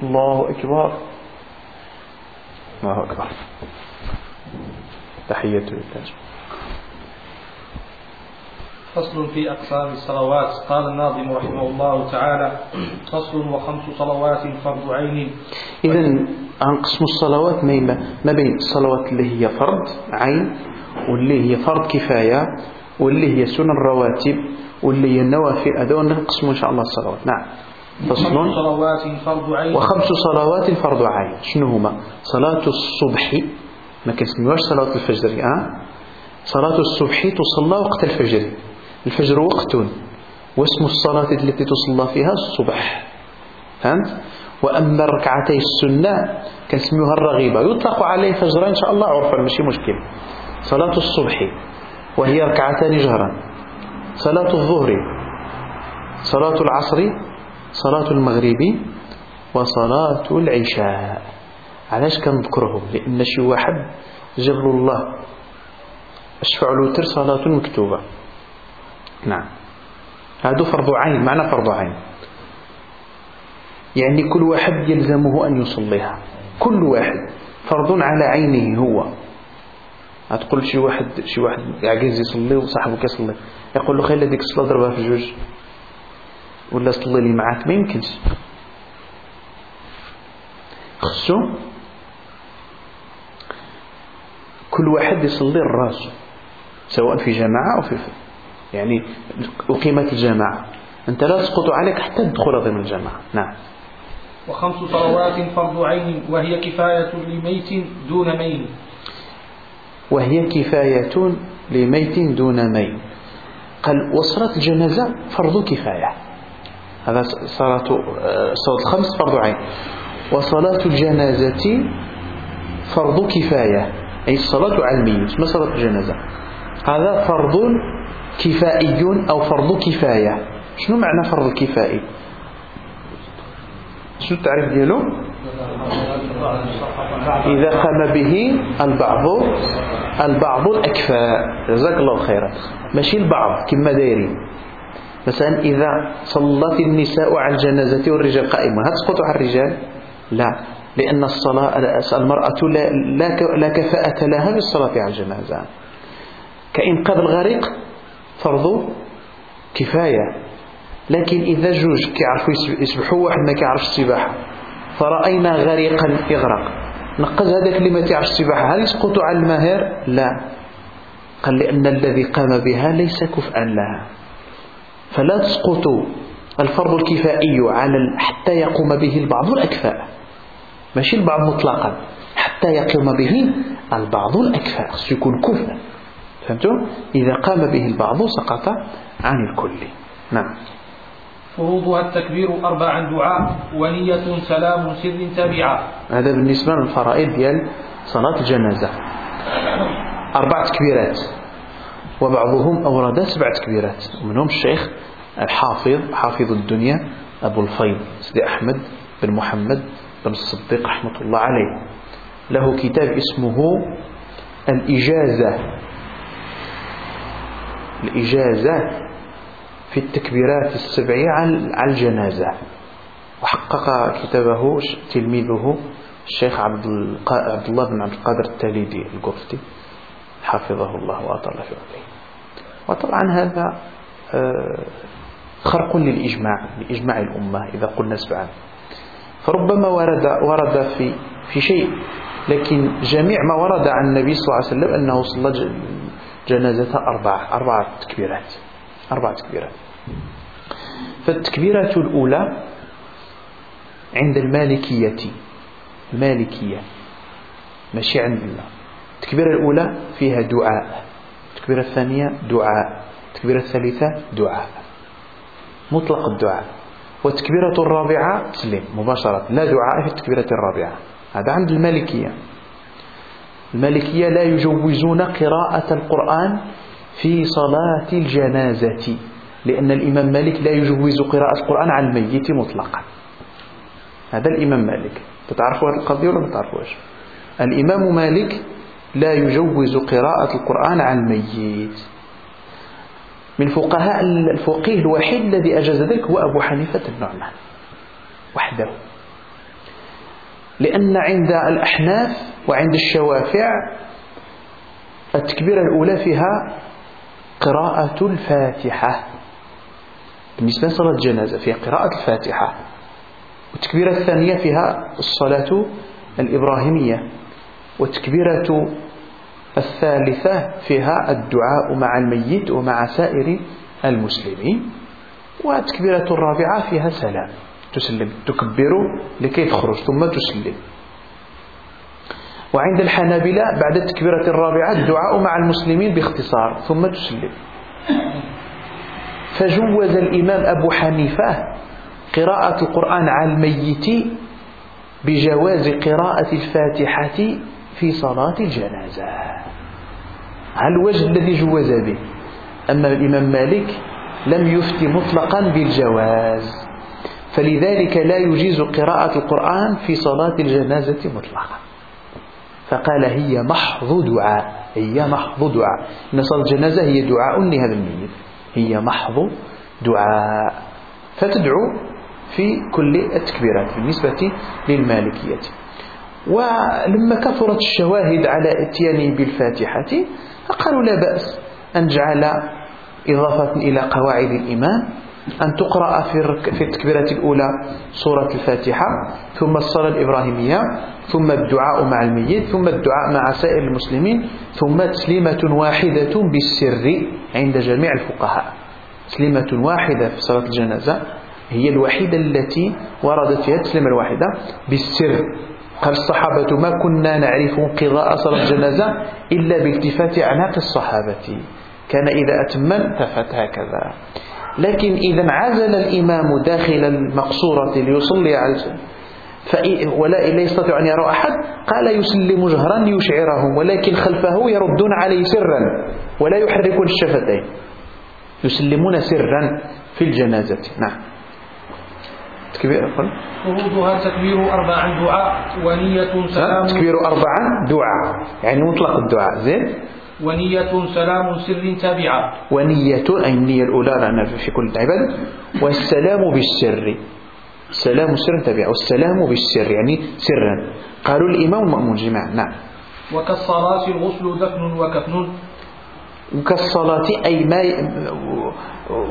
الله أكبر. الله أكبر. تحية لله فصل في أقسام الصلوات. قال الناظم رحمه الله تعالى فصل وخمس صلوات فرض عين. إذا أنقسم الصلوات ما بين الصلوات اللي هي فرض عين واللي هي فرض كفاية واللي هي سنن الرواتب واللي هي النوافل هذول نقسم إن شاء الله الصلوات. نعم. فصل. صلوات فرض عين. وخمس صلوات فرض عين. شنو هما صلاة الصبح. ما كنسميوهاش صلاة الفجر أه؟ صلاة الصبح تصلى وقت الفجر. الفجر وقت. واسم الصلاة التي تصلى فيها الصبح. فهمت؟ وأما ركعتي السنة كنسميوها الرغيبة. يطلق عليه فجر إن شاء الله عرفا ماشي مشكل. صلاة الصبح وهي ركعتان جهرا. صلاة الظهر صلاة العصر صلاة المغرب وصلاة العشاء. علاش كنذكرهم؟ لأن شي واحد جل الله. اشفع الوتر صلاة مكتوبة. نعم. هذا فرض عين معنى فرض عين. يعني كل واحد يلزمه أن يصليها. كل واحد. فرض على عينه هو. هتقول شي واحد شي واحد يعجز يصلي وصاحبه كيصلي يقول له خلي هذيك الصلاة ضربها في جوج. ولا صلي لي معاك. ما يمكنش. خصو كل واحد يصلي الراس سواء في جماعة أو في فن. يعني أقيمت الجماعة أنت لا تسقط عليك حتى تدخل ضمن الجماعة نعم. وخمس صلوات فرض عين وهي كفاية لميت دون مين وهي كفاية لميت دون مين قال وصلاة الجنازة فرض كفاية. هذا صلاة صلاة الخمس فرض عين. وصلاة الجنازة فرض كفاية. أي الصلاة على الميت ما صلاة الجنازة. هذا فرض كفائي أو فرض كفاية. شنو معنى فرض الكفائي؟ شنو التعريف ديالو؟ إذا قام به البعض البعض الأكفاء. جزاك الله خيرا. ماشي البعض كما دايرين. مثلا إذا صلت النساء على الجنازة والرجال قائمون هل تسقط على الرجال؟ لا. لأن الصلاة المرأة لا لا كفاءة لها بالصلاة على الجنازة. كإنقاذ الغريق فرض كفاية. لكن إذا جوج كيعرفوا يسبحوا واحد ما كيعرفش السباحة. فرأينا غريقا يغرق نقز هذاك اللي ما تعرفش السباحة. هل يسقط على الماهر لا. قال لأن الذي قام بها ليس كفءا لها. فلا تسقط الفرض الكفائي على حتى يقوم به البعض الأكفاء. ماشي البعض مطلقا. حتى يقوم به البعض الأكفاء. يكون كفء فهمتوا؟ إذا قام به البعض سقط عن الكل. نعم. فروضها التكبير أربعا دعاء ونية سلام سر تابعة هذا بالنسبة للفرائض ديال صلاة الجنازة. أربع تكبيرات. وبعضهم أورد سبع تكبيرات. ومنهم الشيخ الحافظ حافظ الدنيا أبو الفيض سيدي أحمد بن محمد بن الصديق رحمة الله عليه. له كتاب اسمه الإجازة. الإجازة في التكبيرات السبعية على الجنازة. وحقق كتابه تلميذه الشيخ عبد عبد الله بن عبد القادر التاليدي القرفتي حفظه الله وأطال في عمره وطبعا هذا آه، خرق للإجماع لإجماع الأمة إذا قلنا سبعا. فربما ورد ورد في في شيء لكن جميع ما ورد عن النبي صلى الله عليه وسلم أنه صلى جنازة أربعة أربعة تكبيرات. أربعة تكبيرات فالتكبيرة الأولى عند المالكية. المالكية. ماشي عند الله. التكبيرة الأولى فيها دعاء. التكبيرة الثانية دعاء. التكبيرة الثالثة دعاء. مطلق الدعاء. والتكبيرة الرابعة تسليم مباشرة. لا دعاء في التكبيرة الرابعة. هذا عند المالكية. المالكية لا يجوزون قراءة القرآن في صلاة الجنازة لأن الإمام مالك لا يجوز قراءة القرآن على الميت مطلقا. هذا الإمام مالك. تتعرفوا هذه القضية ولا ما تعرفوش؟ الإمام مالك لا يجوز قراءة القرآن على الميت. من فقهاء الفقيه الوحيد الذي أجاز ذلك هو أبو حنيفة النعمان وحده. لأن عند الأحناف وعند الشوافع التكبيرة الأولى فيها قراءة الفاتحة. بالنسبة لصلاة الجنازة فيها قراءة الفاتحة. والتكبيرة الثانية فيها الصلاة الإبراهيمية. والتكبيرة الثالثة فيها الدعاء مع الميت ومع سائر المسلمين. والتكبيرة الرابعة فيها سلام. تسلم تكبر لكي تخرج ثم تسلم. وعند الحنابلة بعد التكبيرة الرابعة الدعاء مع المسلمين باختصار ثم تسلم. فجوز الإمام أبو حنيفة قراءة القرآن على الميت بجواز قراءة الفاتحة في صلاة الجنازة. على الوجه الذي جوز به. أما الإمام مالك لم يفتي مطلقا بالجواز. فلذلك لا يجيز قراءة القرآن في صلاة الجنازة مطلقا. فقال هي محض دعاء هي محض دعاء إن صلاة الجنازة هي دعاء لهذا الميت. هي محض دعاء فتدعو في كل التكبيرات بالنسبة للمالكية. ولما كثرت الشواهد على اتيانه بالفاتحة فقالوا لا بأس أن جعل إضافة إلى قواعد الإيمان أن تقرأ في التكبيرة الأولى سورة الفاتحة ثم الصلاة الإبراهيمية ثم الدعاء مع الميت ثم الدعاء مع سائر المسلمين ثم تسليمة واحدة بالسر عند جميع الفقهاء. تسليمة واحدة في صلاة الجنازة هي الوحيدة التي وردت فيها التسليمة الواحدة بالسر. قال الصحابة ما كنا نعرف انقضاء صلاة الجنازة إلا بالتفات أعناق الصحابة. كان إذا أتم التفت هكذا. لكن إذا انعزل الإمام داخل المقصورة ليصلي على ولا لا يستطيع أن يرى أحد؟ قال يسلم جهرا ليشعرهم ولكن خلفه يردون عليه سرا ولا يحركون الشفتين. يسلمون سرا في الجنازة. نعم. تكبير أقول. فروضها تكبير أربعا دعاء ونية سلام. تكبير أربعا دعاء. يعني مطلق الدعاء. زين؟ ونية سلام سر تابعة. ونية أي النية الأولى لأن في كل عبادة والسلام بالسر. سلام سر تابعة والسلام بالسر يعني سرا. قالوا الإمام مأمون جماعة. نعم. وكالصلاة الغسل دفن وكفن. وكالصلاة أي ما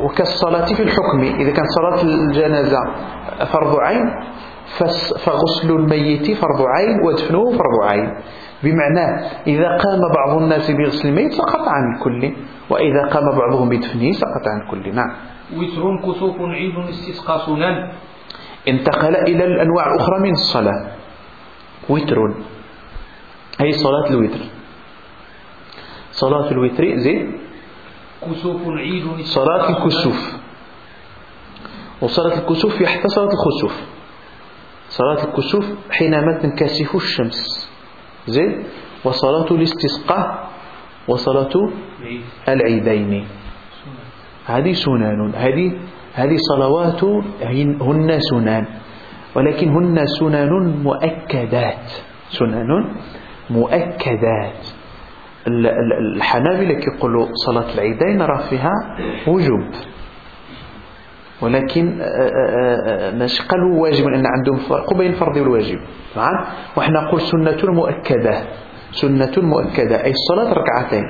وكالصلاة في الحكم. إذا كانت صلاة الجنازة فرض عين فغسل الميت فرض عين ودفنه فرض عين. بمعنى إذا قام بعض الناس بغسل الميت سقط عن الكل وإذا قام بعضهم بدفنه سقط عن الكل. نعم. وتر كسوف عيد استسقى سنن انتقل إلى الأنواع الأخرى من الصلاة. وتر. أي صلاة الوتر؟ صلاة الوتر زين؟ كسوف عيد صلاة الكسوف. وصلاة الكسوف حتى صلاة الخسوف. صلاة الكسوف حينما تنكسف الشمس. زين. وصلاة الاستسقاء وصلاة العيدين. هذه سنن. هذه هذه صلوات هن سنن. ولكن هن سنن مؤكدات. سنن مؤكدات. الحنابلة كيقولوا صلاة العيدين راه فيها وجوب. ولكن ماشي قالوا واجب لأن عندهم فرق بين الفرض والواجب طبعا وحنا نقول سنة مؤكدة. سنة مؤكدة. أي الصلاة ركعتين.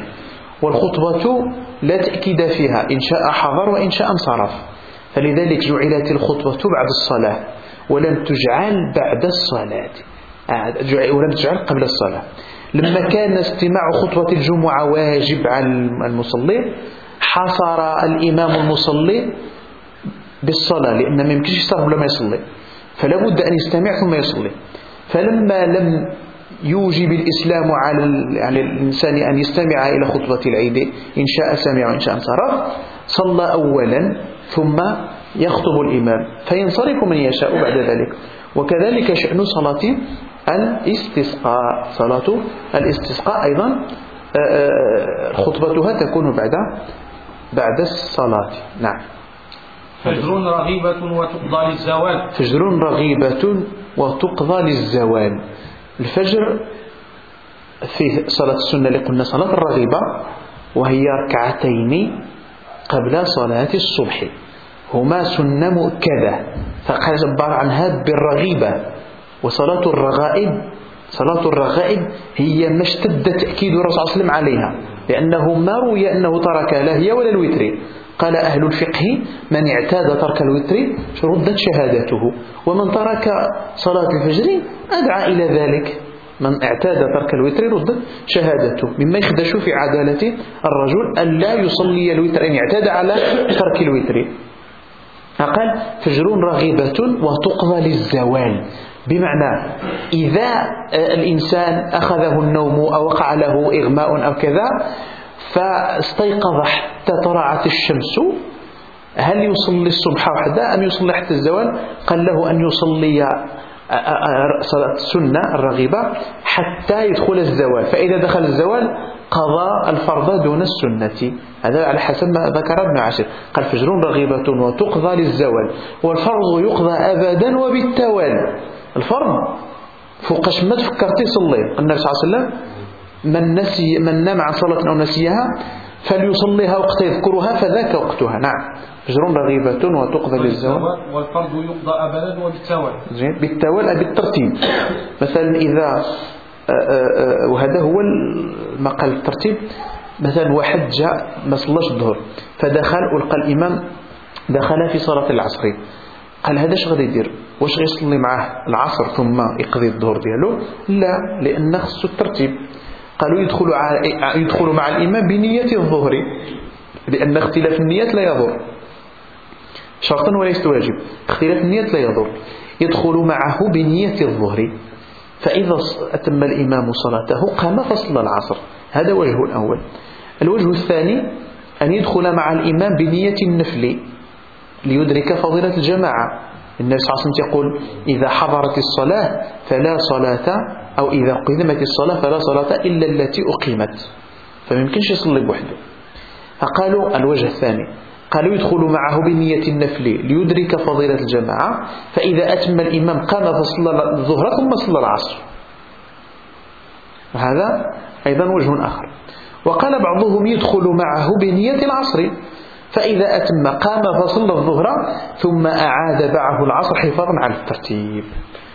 والخطبة لا تأكيد فيها. إن شاء حضر وإن شاء انصرف. فلذلك جعلت الخطبة بعد الصلاة. ولم تجعل بعد الصلاة. ولم تجعل قبل الصلاة. لما كان استماع خطبة الجمعة واجب على المصلي حصر الإمام المصلي بالصلاة لأن ما يمكنش يصرف بلا ما يصلي. فلا بد أن يستمع ثم يصلي. فلما لم يوجب الإسلام على الإنسان أن يستمع إلى خطبة العيد إن شاء سمع وإن شاء انصرف صلى أولا ثم يخطب الإمام. فينصرف من يشاء بعد ذلك. وكذلك شأن صلاة الاستسقاء. صلاة الاستسقاء أيضا آه، آه، خطبتها تكون بعد بعد الصلاة. نعم. فجر رغيبة وتقضى للزوال. فجر رغيبة وتقضى للزوال. الفجر في صلاة السنة اللي قلنا صلاة الرغيبة وهي ركعتين قبل صلاة الصبح. هما سنة مؤكدة. فقال عبر عنها بالرغيبة. وصلاة الرغائب صلاة الرغائب هي ما اشتد تأكيد الرسول صلى الله عليه وسلم عليها. لأنه ما روي أنه ترك لا هي ولا الوتر. قال أهل الفقه من اعتاد ترك الوتر ردت شهادته ومن ترك صلاة الفجر أدعى إلى ذلك. من اعتاد ترك الوتر ردت شهادته. مما يخدش في عدالة الرجل أن لا يصلي الوتر إن اعتاد على ترك الوتر. فقال فجر رغيبة وتقضى للزوال. بمعنى إذا الإنسان أخذه النوم أو وقع له إغماء أو كذا فاستيقظ حتى طلعت الشمس. هل يصلي الصبح وحده أم يصلي حتى الزوال؟ قال له أن يصلي صلاة السنة الرغيبة حتى يدخل الزوال. فإذا دخل الزوال قضى الفرض دون السنة. هذا على حسب ما ذكر ابن عاشر. قال فجر رغيبة وتقضى للزوال والفرض يقضى أبدا وبالتوالي. الفرض فوقاش ما تفكرتي صلي. النبي صلى الله عليه وسلم من نسي من نام عن صلاة أو نسيها فليصليها وقت يذكرها فذاك وقتها. نعم. فجر رغيبة وتقضى للزوال. والفرض يقضى أبدا وبالتوالي. زين بالتوالي بالترتيب. مثلا إذا آه، آه، آه، وهذا هو المقال الترتيب. مثلا واحد جاء ما صلاش الظهر فدخل ولقى الإمام دخل في صلاة العصر. قال هذا اش غادي يدير؟ واش غيصلي معاه العصر ثم يقضي الظهر ديالو؟ لا لأن خصو الترتيب. قالوا يدخل يدخل مع الإمام بنية الظهر. لأن اختلاف النيات لا يضر. شرطا وليس واجب. اختلاف النيات لا يضر. يدخل معه بنية الظهر. فإذا أتم الإمام صلاته قام فصل العصر. هذا وجه الأول. الوجه الثاني أن يدخل مع الإمام بنية النفل ليدرك فضيلة الجماعة. النبي صلى الله عليه وسلم يقول إذا حضرت الصلاة فلا صلاة أو إذا قدمت الصلاة فلا صلاة إلا التي أقيمت. فما يمكنش يصلي بوحده. فقالوا الوجه الثاني قالوا يدخل معه بنية النفل ليدرك فضيلة الجماعة فإذا أتم الإمام قام فصلى الظهر ثم صلى العصر. وهذا أيضا وجه آخر. وقال بعضهم يدخل معه بنية العصر. فإذا أتم قام فصلى الظهر ثم أعاد معه العصر حفاظا على الترتيب.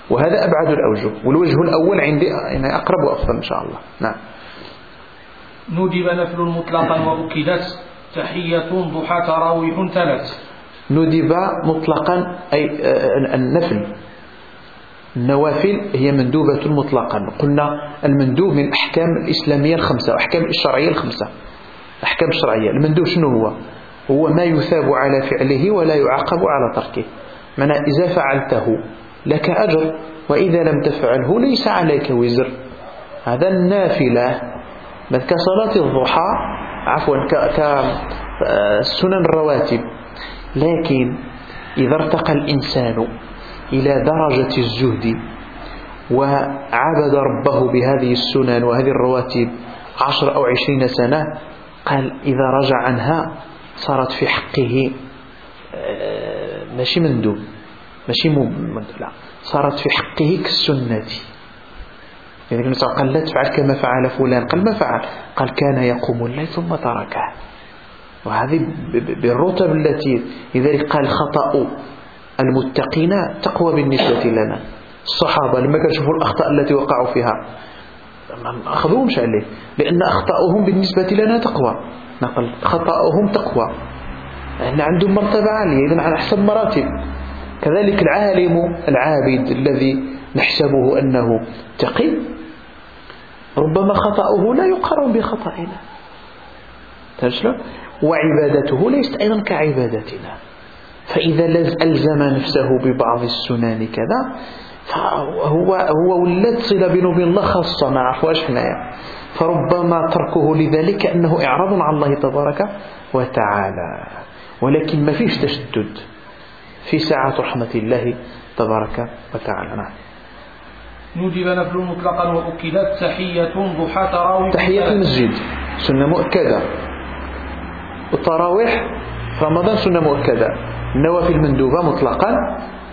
وهذا أبعد الأوجه والوجه الأول عندي يعني أقرب وأفضل إن شاء الله. نعم. ندب نفل مطلقا وأكدت تحية ضحى تراويح ثلاث ندب مطلقا أي آه، النفل. النوافل هي مندوبة مطلقا. قلنا المندوب من الأحكام الإسلامية الخمسة وأحكام الشرعية الخمسة. أحكام الشرعية. المندوب شنو هو؟ هو ما يثاب على فعله ولا يعاقب على تركه. من إذا فعلته لك أجر وإذا لم تفعله ليس عليك وزر. هذا النافلة. كصلاة الضحى عفوا كسنن الرواتب. لكن إذا ارتقى الإنسان إلى درجة الزهد وعبد ربه بهذه السنن وهذه الرواتب عشر أو عشرين سنة قال إذا رجع عنها صارت في حقه آه، ماشي مندوب ماشي مندوب لا صارت في حقه كالسنة. يعني قال لا تفعل كما فعل فلان قال ما فعل قال كان يقوم الليل ثم تركه. وهذه بالرتب التي لذلك قال خطأ المتقين تقوى بالنسبة لنا. الصحابة لما كانوا يشوفوا الأخطاء التي وقعوا فيها ما أخذوهمش عليه لأن أخطاؤهم بالنسبة لنا تقوى. نقل خطأهم تقوى. إحنا عندهم مرتبة عالية إذن على حسب مراتب. كذلك العالم العابد الذي نحسبه أنه تقي ربما خطأه لا يقارن بخطأنا. وعبادته ليست أيضا كعبادتنا. فإذا ألزم نفسه ببعض السنن كذا فهو هو ولات صلة بينه وبين الله خاصة. ما عرفوهاش حنايا. فربما تركه لذلك أنه إعراض عن الله تبارك وتعالى. ولكن ما فيش تشدد في ساعة رحمة الله تبارك وتعالى. نعم. نجب نفل مطلقا وأكدت تحية ضحى تراويح. تحية المسجد سنة مؤكدة. والتراويح في رمضان سنة مؤكدة. النوافل مندوبة مطلقا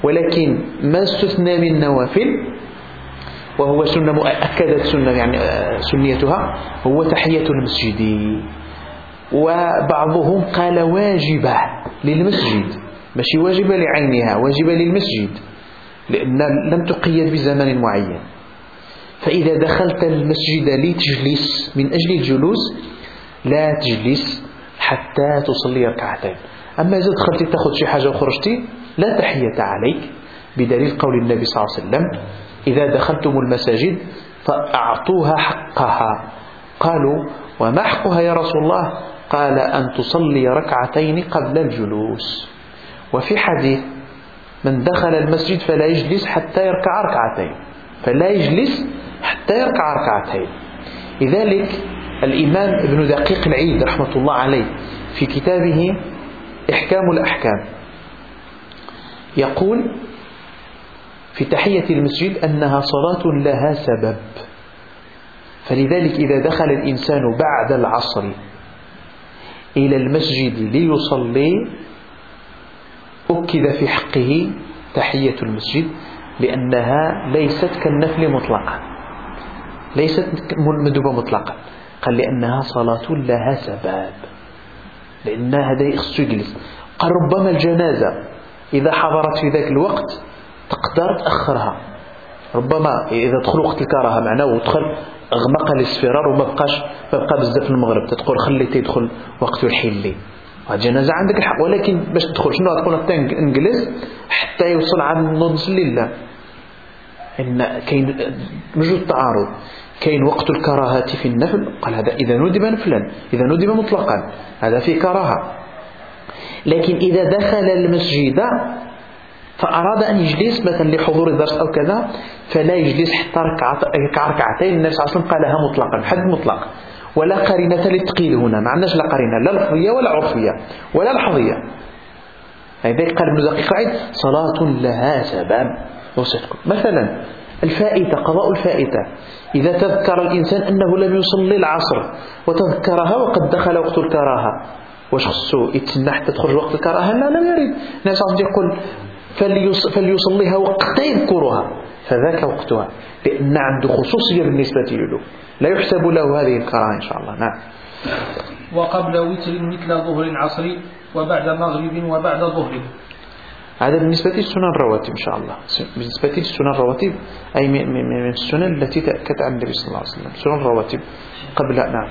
ولكن ما استثنى من النوافل وهو سنة مؤكدة سنة يعني آه، سنيتها هو تحية المسجد وبعضهم قال واجبة للمسجد. ماشي واجبة لعينها واجبة للمسجد لأن لم تقيد بزمن معين. فإذا دخلت المسجد لتجلس من أجل الجلوس لا تجلس حتى تصلي ركعتين. أما إذا دخلت تأخذ شي حاجة وخرجتي لا تحية عليك بدليل قول النبي صلى الله عليه وسلم إذا دخلتم المساجد فأعطوها حقها. قالوا وما حقها يا رسول الله؟ قال أن تصلي ركعتين قبل الجلوس. وفي حديث من دخل المسجد فلا يجلس حتى يركع ركعتين. فلا يجلس حتى يركع ركعتين. لذلك الإمام ابن دقيق العيد رحمة الله عليه في كتابه إحكام الأحكام يقول في تحية المسجد أنها صلاة لها سبب. فلذلك إذا دخل الإنسان بعد العصر إلى المسجد ليصلي أكد في حقه تحية المسجد لأنها ليست كالنفل مطلقا. ليست مندوبة مطلقا. قال لأنها صلاة لها سبب. لأن هذا يخص يجلس قال ربما الجنازة إذا حضرت في ذاك الوقت تقدر تأخرها. ربما إذا دخل وقت الكراهة معناه ودخل أغمق الاصفرار وما بقاش ما بقى بزاف المغرب. تقول خلي تدخل وقت الحلي الجنازة عندك الحق ولكن باش تدخل. شنو تقول حتى نجلس حتى يوصل عن نص لله. إن كاين وجود تعارض كاين وقت الكراهة في النفل. قال هذا إذا ندب نفلا. إذا ندب مطلقا. هذا في كراهة. لكن إذا دخل المسجد فأراد أن يجلس مثلا لحضور الدرس أو كذا فلا يجلس حتى ركع ركعتين. النبي صلى الله عليه وسلم قالها مطلقا حد مطلق. ولا قرينة للتقييد هنا. ما عندناش لا قرينة لا لفظية ولا عرفية ولا لحظية لذلك قال ابن دقيق العيد صلاة لها سبب. مثلا الفائتة قضاء الفائتة. إذا تذكر الإنسان أنه لم يصلي العصر وتذكرها وقد دخل وقت الكراهة. واش خصو يتسنى حتى تخرج وقت الكراهة؟ لا لم يريد الناس يقول فليصليها وقت يذكرها. فذاك وقتها. لأن عنده خصوصية بالنسبة له لا يحسب له هذه الكراهة إن شاء الله. نعم. وقبل وتر مثل ظهر عصر وبعد مغرب وبعد ظهر. هذا بالنسبة للسنن الرواتب إن شاء الله. بالنسبة للسنن الرواتب أي من السنن التي تأكد عن النبي صلى الله عليه وسلم. سنن الرواتب. قبل نعم.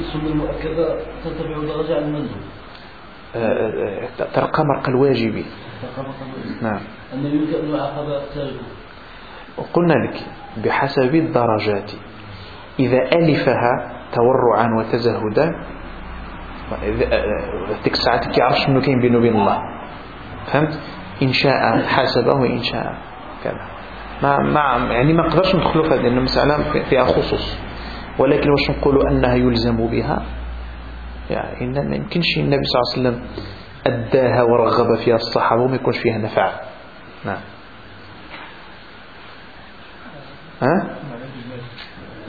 السنة المؤكدة تتبع درجة عن المنزل. ترقى مرق الواجب. نعم. وقلنا لك بحسب الدرجات. إذا ألفها تورعا وتزهدا ذيك الساعات كيعرف شنو كاين بينه وبين الله. فهمت؟ إن شاء حاسبه وإن شاء كذا. ما ما يعني ما نقدرش ندخلوا في هذه المسألة فيها خصوص ولكن واش نقولوا أنها يلزم بها؟ يعني ما يمكنش النبي صلى الله عليه وسلم أداها ورغب فيها الصحابة وما يكونش فيها نفع. نعم. ها؟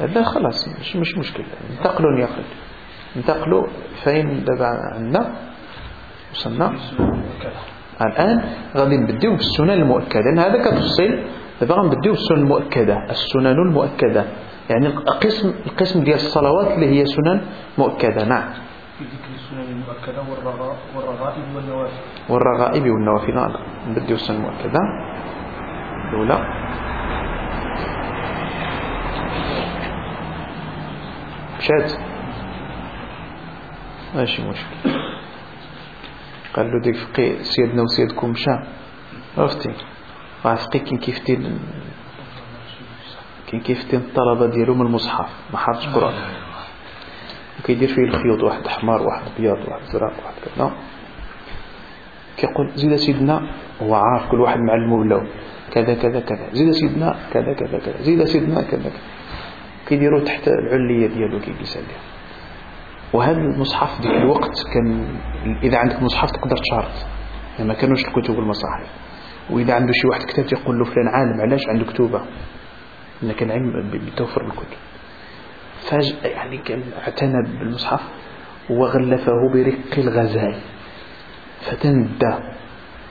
لا خلاص مش مش مشكلة. انتقلوا يا أخي. انتقلوا فين دابا عندنا وصلنا. الآن غادي نبديو بالسنن المؤكدة لأن هذا كتفصيل. دابا غنبديو بالسنن المؤكدة السنن المؤكدة. يعني القسم القسم ديال الصلوات اللي هي سنن مؤكدة. نعم. في ذكر السنن المؤكدة والرغائب والنوافل. والرغائب والنوافل نعم نبديو السنن المؤكدة الأولى. مشات ماشي مشكل. قال له ديك فقي سيدنا وسيدكم مشى عرفتي راه فقي كاين كيفتي كاين كيفتي الطلبة ديالو من المصحف. ما حافظش قرآن. وكيدير فيه الخيوط واحد احمر واحد ابيض واحد زرق واحد كذا. كيقول زيد سيدنا هو عارف كل واحد معلمو بلاو كذا كذا كذا. زيد سيدنا كذا كذا كذا. زيد سيدنا كذا كذا. كيديروه تحت العلية ديالو كيجلس عليها وهذا المصحف ديك الوقت كان إذا عندك مصحف تقدر تشارط. يعني ما كانوش الكتب والمصاحف. وإذا عنده شي واحد كتاب يقول له فلان عالم علاش عنده كتوبة؟ لأن كان علم بتوفر الكتب. فجأة يعني اعتنى بالمصحف وغلفه برق الغزال. فتندى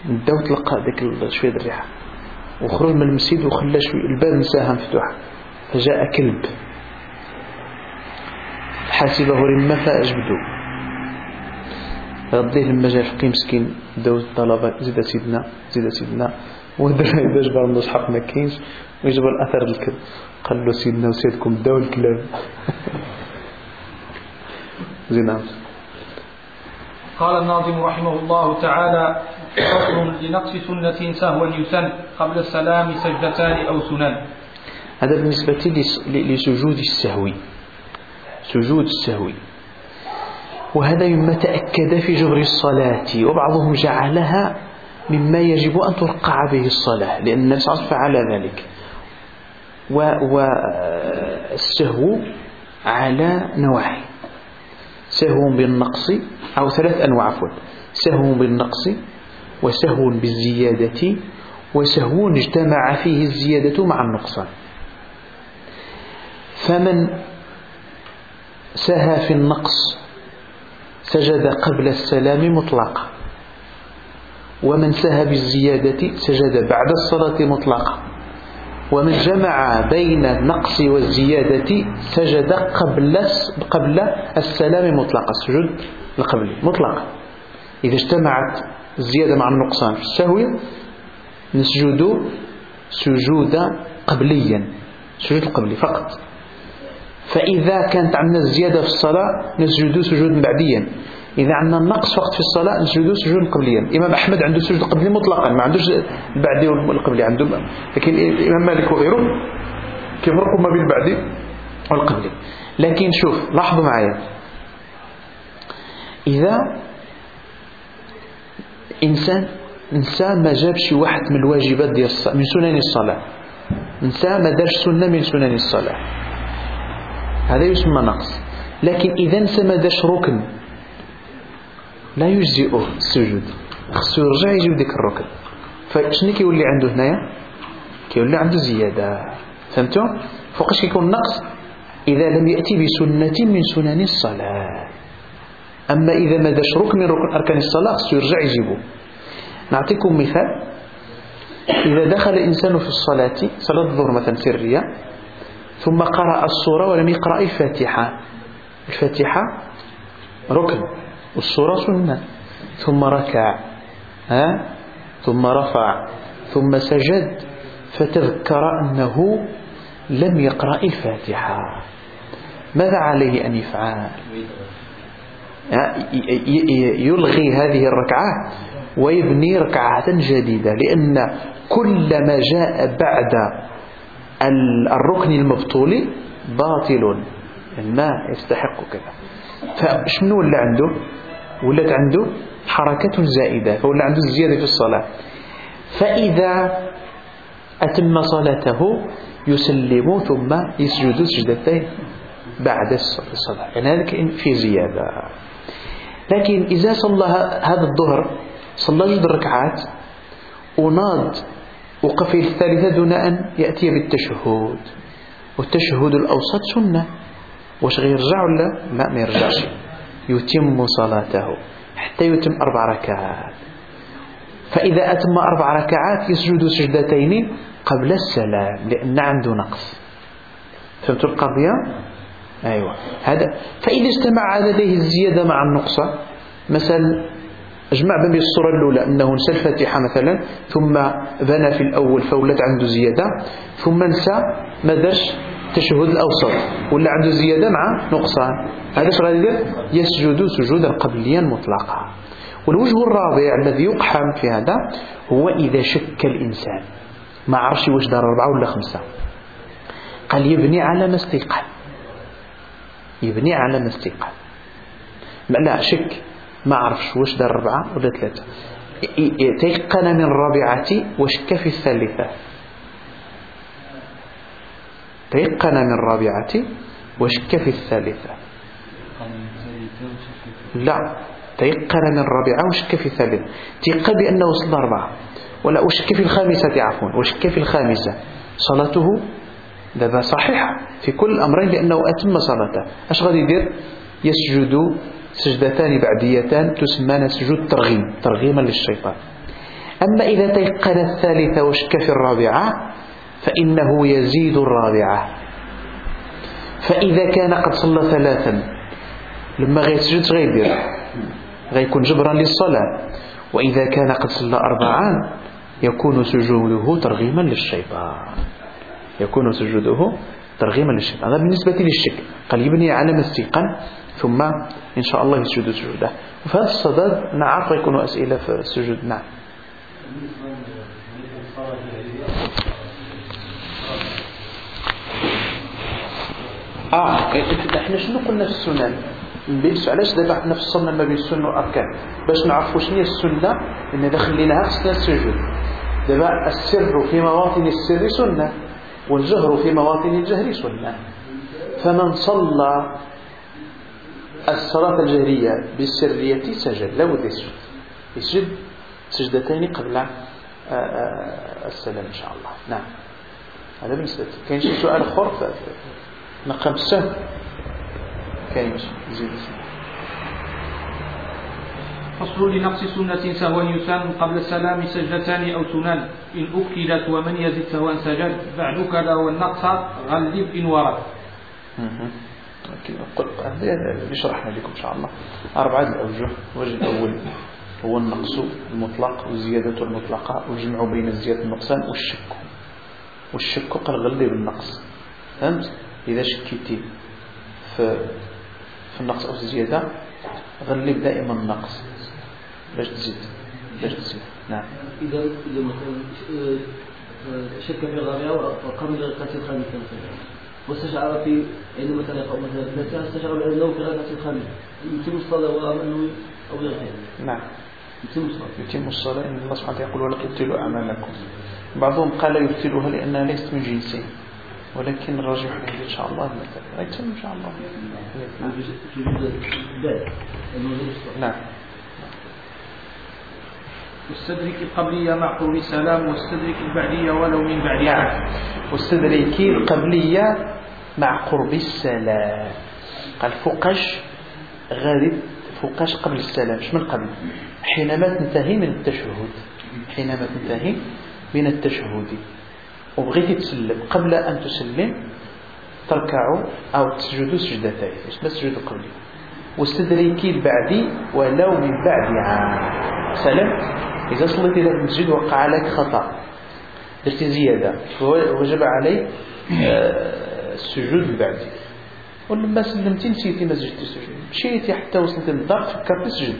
ندى وتلقى ذاك شوية الريحة. وخرج من المسجد وخلى شوية الباب نساها مفتوح فجاء كلب. حاسبه رمة فأجبدو غديه لما جاء فقي مسكين داو الطلبة زيد سيدنا زيد سيدنا. ودرا *laughs* إذا جبر المصحف ما كاينش ويجبر الأثر الكلب قال له سيدنا وسيدكم داو الكلاب. زين. قال الناظم رحمه الله تعالى فصل لنقص سنة سهوا يسن قبل السلام سجدتان أو سنن. هذا بالنسبة لسجود السهو. سجود السهو. وهذا مما تأكد في جبر الصلاة وبعضهم جعلها مما يجب أن ترقع به الصلاة لأن النبي صلى الله عليه وسلم فعل ذلك. والسهو على نوعين سهو بالنقص أو ثلاث أنواع عفوا. سهو بالنقص وسهو بالزيادة وسهو اجتمع فيه الزيادة مع النقصان. فمن سهى في النقص سجد قبل السلام مطلقا ومن سهى بالزيادة سجد بعد الصلاة مطلقا. ومن جمع بين النقص والزيادة سجد قبل قبل السلام مطلقا. السجود القبلي مطلقا. إذا اجتمعت الزيادة مع النقصان في السهو نسجد سجودا قبليا. سجود القبلي فقط. فإذا كانت عندنا الزيادة في الصلاة نسجد سجودا بعديا. إذا عندنا النقص وقت في الصلاة نسجد سجودا قبليا. الإمام أحمد عنده سجود قبلي مطلقا ما عندوش البعدي والقبلي عنده لكن الإمام مالك وغيره كيفرقوا ما بين البعدي والقبلي. لكن شوف لاحظوا معايا. إذا إنسان نسى ما جابش واحد من الواجبات ديال الصلاة من سنن الصلاة. نسى ما دارش سنة من سنن الصلاة. هذا يسمى نقص. لكن إذا نسى ما دارش ركن لا يجزئه السجود. خصو يرجع يجيب ديك الركن فشنو كيولي عنده هنايا؟ كيولي عنده زيادة. فهمتوا؟ فوقاش كيكون نقص؟ إذا لم يأتي بسنة من سنن الصلاة. أما إذا ما داش ركن من ركن أركان الصلاة خصو يرجع يجيبه نعطيكم مثال. إذا دخل الإنسان في الصلاة صلاة الظهر مثلا سرية ثم قرأ الصورة ولم يقرأ الفاتحة. الفاتحة ركن. والصورة سنة. ثم ركع ها؟ ثم رفع ثم سجد فتذكر أنه لم يقرأ الفاتحة. ماذا عليه أن يفعل؟ يلغي هذه الركعة ويبني ركعة جديدة لأن كل ما جاء بعد الركن المبطول باطل. ما يستحق كذا. فشنو اللي عنده؟ ولات عنده حركة زائدة فولا عنده زيادة في الصلاة. فإذا أتم صلاته يسلم ثم يسجد سجدتين بعد الصلاة. يعني هذا في زيادة. لكن إذا صلى هذا الظهر صلى جد ركعات وناض وقف الثالثة دون أن يأتي بالتشهد. والتشهد الأوسط سنة. واش غيرجع ولا ما ما يرجعش. يتم صلاته حتى يتم أربع ركعات. فإذا أتم أربع ركعات يسجد سجدتين قبل السلام لأن عنده نقص. فهمتوا القضية؟ أيوة. هذا فإذا اجتمع لديه الزيادة مع النقصة مثلا اجمع بين الصورة الأولى أنه نسى الفاتحة مثلا ثم بنى في الأول فولت عنده زيادة ثم نسى ما دارش التشهد الأوسط ولا عنده زيادة مع نقصان. هذا إيش غادي يدير يسجد سجودا قبليا مطلقا. والوجه الرابع الذي يقحم في هذا هو إذا شك الإنسان. ما عرفش واش دار أربعة ولا خمسة. قال يبني على ما استيقن يبني على ما استيقن لا شك ما عرفش واش دار أربعة ولا ثلاثة. تيقن من الرابعة وشك في الثالثة تيقن من الرابعة وشك في الثالثة. لا تيقن من الرابعة وشك في الثالثة تيقن بأنه وصل أربعة ولا وشك في الخامسة عفوا وشك في الخامسة. صلاته دابا صحيحة. في كل الأمرين لأنه أتم صلاته. أش غادي يدير؟ يسجد سجدتان بعديتان تسمان سجود ترغيم ترغيما للشيطان. أما إذا تيقن الثالثة وشك في الرابعة فإنه يزيد الرابعة. فإذا كان قد صلى ثلاثا لما غيسجد غيدير غيكون جبرا للصلاة. وإذا كان قد صلى أربعا يكون سجوده ترغيما للشيطان. يكون سجوده ترغيما للشيطان. هذا بالنسبة للشك قال يبني على ما ثم إن شاء الله يسجد سجوده. هذا الصدد نعرف يكون أسئلة في السجود. نعم. آه إحنا شنو قلنا في السنن؟ نبيلسوا علاش دابا حنا فصلنا ما بين السنة والأركان؟ باش نعرفوا شنو هي السنة ان إذا خليناها خصنا السجود دابا السر في مواطن السر سنة والجهر في مواطن الجهر سنة. فمن صلى الصلاة الجهرية بالسرية سجد لا بد يسجد. يسجد سجدتين قبل آه، آه، السلام إن شاء الله. نعم. هذا بالنسبة كاين شي سؤال آخر؟ مقام السهو كاين زيد فصل لنقص سنة سهوا يسن قبل السلام سجدتان أو سنن إن أكدت ومن يزد سهوا سجد. بعد كذا والنقص غلب إن ورد. اللي شرحنا لكم إن شاء الله. أربعة الأوجه. الوجه الأول هو النقص المطلق والزيادة المطلقة. والجمع بين الزيادة والنقصان والشك. والشك قال غلب النقص. فهمت؟ إذا شكيتي في في النقص أو الزيادة غلب دائما النقص باش تزيد باش تزيد. نعم. إذا إذا مثلا آه، شك في الرابعة وقام للقتل الخامسة مثلا واستشعر في عندما مثلا يقرأ مثلا استشعر بأنه في الركعة الخامسة يتم الصلاة وأنه أو يغفر نعم. يتم الصلاة. يتم الصلاة إن الله سبحانه يقول ولا تبتلوا أعمالكم. بعضهم قال يبتلوها لأنها ليست من جنسين ولكن الراجح إن شاء الله. إن شاء الله. نعم. واستدرك القبلية مع قرب السلام وأستدرك البعدية ولو من بعدها نعم. واستدرك القبلية مع قرب السلام. قال فوقاش غادي فوقاش قبل السلام. مش من قبل؟ حينما تنتهي من التشهد. حينما تنتهي من التشهد. وبغيتي تسلم قبل أن تسلم تركع أو تسجد سجدتين اسمها السجود القبلي واستدركي البعدي ولو من بعدها سلام. إذا صليت إلى المسجد وقع عليك خطأ. درت زيادة. فوجب عليك آه، السجود البعدي ولما سلمتي نسيتي ما سجدتي السجود مشيتي حتى وصلتي للدار فكرتي تسجد.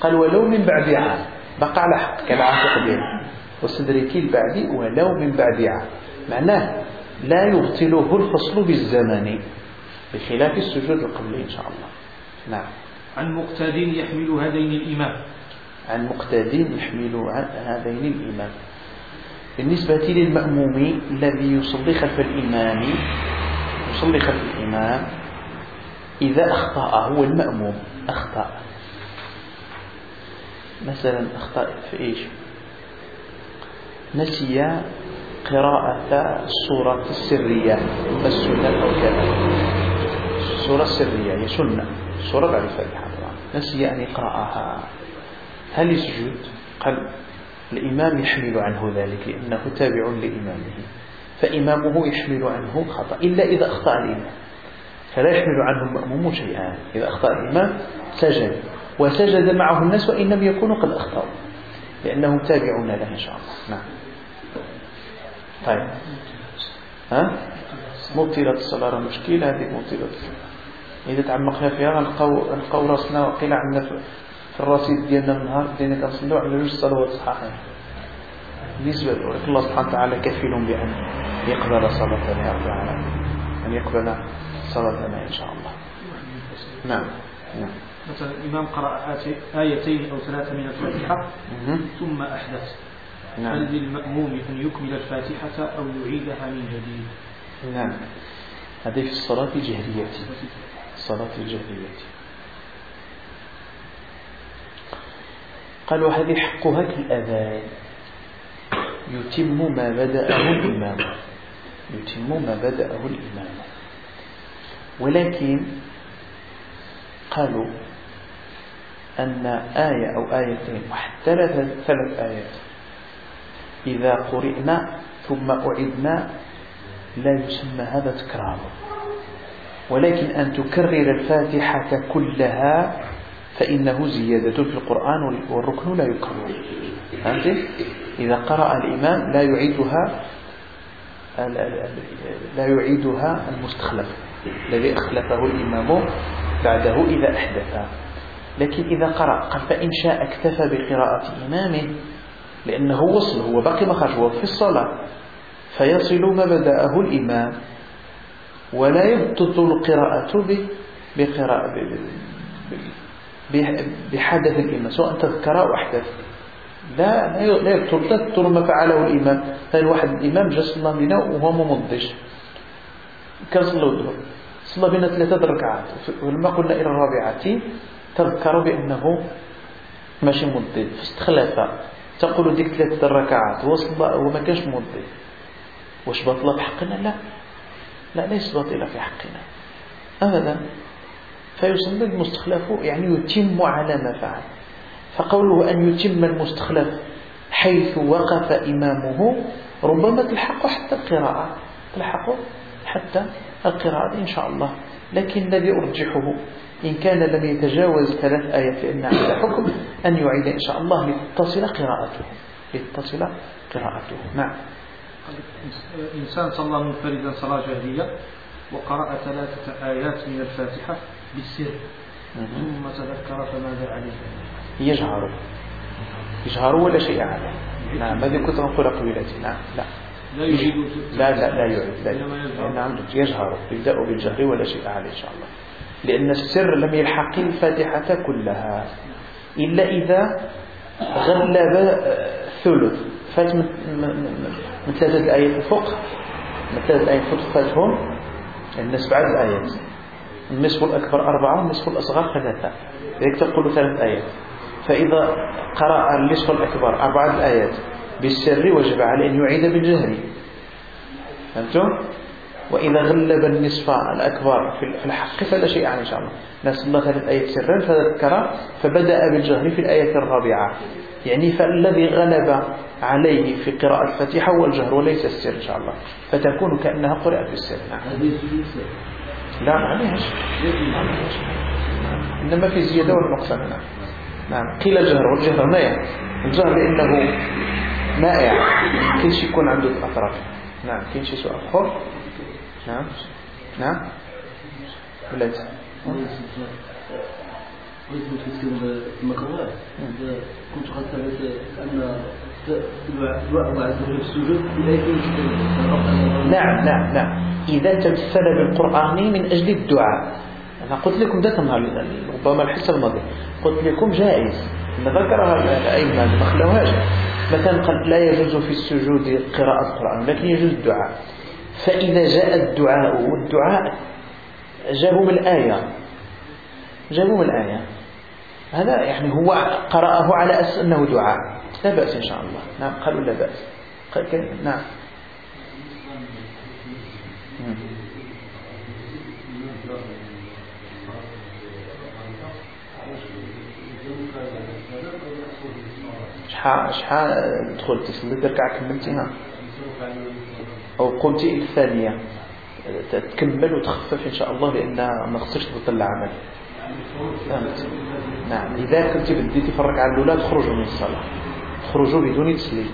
قال ولو من بعدها بقى على حقك على عاتق ديالك واستدركي البعدي ولو من بعدها معناه لا يبطله الفصل بالزمن بخلاف السجود القبلي إن شاء الله. نعم. عن مقتد يحمل هذين الإمام. عن مقتد يحمل هذين الإمام. بالنسبة للمأموم الذي يصلي خلف الإمام يصلي خلف الإمام إذا أخطأ هو المأموم أخطأ. مثلا أخطأ في إيش؟ نسي قراءة السورة السرية السنة أو كذا. السورة السرية هي سنة. سورة بعد الفاتحة. نسي أن يقرأها. هل يسجد؟ قال الإمام يحمل عنه ذلك لأنه تابع لإمامه. فإمامه يحمل عنه خطأ إلا إذا أخطأ الإمام. فلا يحمل عنه المأموم شيئا. إذا أخطأ الإمام سجد. وسجد معه الناس وإن لم يكونوا قد أخطأوا. لأنهم تابعون له إن شاء الله. نعم. طيب. ها؟ مبطلة الصلاة مشكلة هذه مبطلة إذا تعمقنا فيها غنلقاو نلقاو راسنا وقيل عندنا في الرصيد ديالنا من النهار بدينا كنصليو على جوج صلوات صحاحين بالنسبة لك الله سبحانه وتعالى كفيل بأن يقبل صلاتنا يا رب العالمين أن يقبل صلاتنا إن شاء الله. نعم. نعم. مثلا الإمام قرأ آيتين أو ثلاثة من الفاتحة ثم أحدث. نعم. هل للمأموم أن يكمل الفاتحة أو يعيدها من جديد؟ نعم. هذه في الصلاة الجهرية. الصلاة الجهرية. قال وهذه حقها كالأذان يتم ما بدأه الإمام. يتم ما بدأه الإمام. ولكن قالوا أن آية أو آيتين وحتى ثلاث آيات. إذا قرئنا ثم أعدنا لا يسمى هذا تكرار. ولكن أن تكرر الفاتحة كلها فإنه زيادة في القرآن والركن لا يكرر؟ إذا قرأ الإمام لا يعيدها لا يعيدها المستخلف الذي أخلفه الإمام بعده إذا أحدث. لكن إذا قرأ قال فإن شاء اكتفى بقراءة إمامه لأنه وصل هو باقي ما خرج هو في الصلاة. فيصل ما بدأه الإمام. ولا يبطل قراءته بقراءة بحدث الإمام سواء تذكر أو أحدث. لا لا يبطل تذكر ما فعله الإمام. هل واحد الإمام جاء صلى بنا وهو ممضش كان صلى الظهر. صلى بنا ثلاثة ركعات. ولما قلنا إلى الرابعة تذكر بأنه ماشي مضي فاستخلف تقول ديك ثلاثة ركعات وصل وما كانش مضي واش باطلة في حقنا لا. لا ليس باطلة في حقنا. أبدا. فيسمى المستخلف يعني يتم على ما فعل. فقوله أن يتم المستخلف حيث وقف إمامه ربما تلحق حتى القراءة. تلحق حتى القراءة إن شاء الله. لكن الذي أرجحه إن كان لم يتجاوز ثلاث آيات فإن على حكم أن يعيد إن شاء الله لتتصل قراءته. لتتصل قراءته. نعم. إنسان صلى منفردا صلاة جهرية وقرأ ثلاثة آيات من الفاتحة بالسر ثم تذكر فماذا عليه يجهر. يجهر ولا شيء عليه. نعم هذه كنت نقول قبيلتي نعم لا. لا يجيد لا لا لا يعيد لا نعم يجهر. يبدأ بالجهر ولا شيء عليه إن شاء الله. لأن السر لم يلحق الفاتحة كلها. إلا إذا غلب ثلث. فات من ثلاثة آيات فوق. من ثلاثة آيات فوق فاتهم الناس بعد الآيات. النصف الأكبر أربعة والنصف الأصغر ثلاثة. لذلك تقول ثلاث آيات فإذا قرأ النصف الأكبر أربعة الآيات بالسر وجب عليه أن يعيد بالجهر فهمتم؟ وإذا غلب النصف الأكبر في الحق فلا شيء عنه إن شاء الله. ناس الله ثلاث آيات سرا فذكر فبدأ بالجهر في الآية الرابعة. يعني فالذي غلب عليه في قراءة الفاتحة هو الجهر وليس السر إن شاء الله. فتكون كأنها قرأت بالسر. نعم. لا معليش إنما في زيادة والنقصان نعم. نعم. قيل الجهر والجهر مائع الجهر لأنه مائع كل شيء يكون عنده الأطراف نعم. كل شيء سؤال آخر نعم. نعم. كنت قد السجود نعم نعم نعم. إذا تمثل بالقرآن من أجل الدعاء. أنا قلت لكم ذات النهار ربما الحصة الماضية. قلت لكم جائز. ذكرها الأئمة ما خلوهاش مثلا قال لا يجوز في السجود قراءة القرآن لكن يجوز الدعاء. فإذا جاء الدعاء والدعاء جابوا من الآية جابوا من الآية هذا يعني هو قرأه على أساس أنه دعاء. لا بأس إن شاء الله. نعم قالوا لا بأس. نعم. شحال شحال دخلت تصلي ركعة كملتيها أو قمتي الثانية. تكمل وتخفف إن شاء الله لأن ما خصش تبطل العمل. نعم. إذا كنت بديتي في الركعة الأولى تخرجوا من الصلاة. تخرجوا بدون تسليم.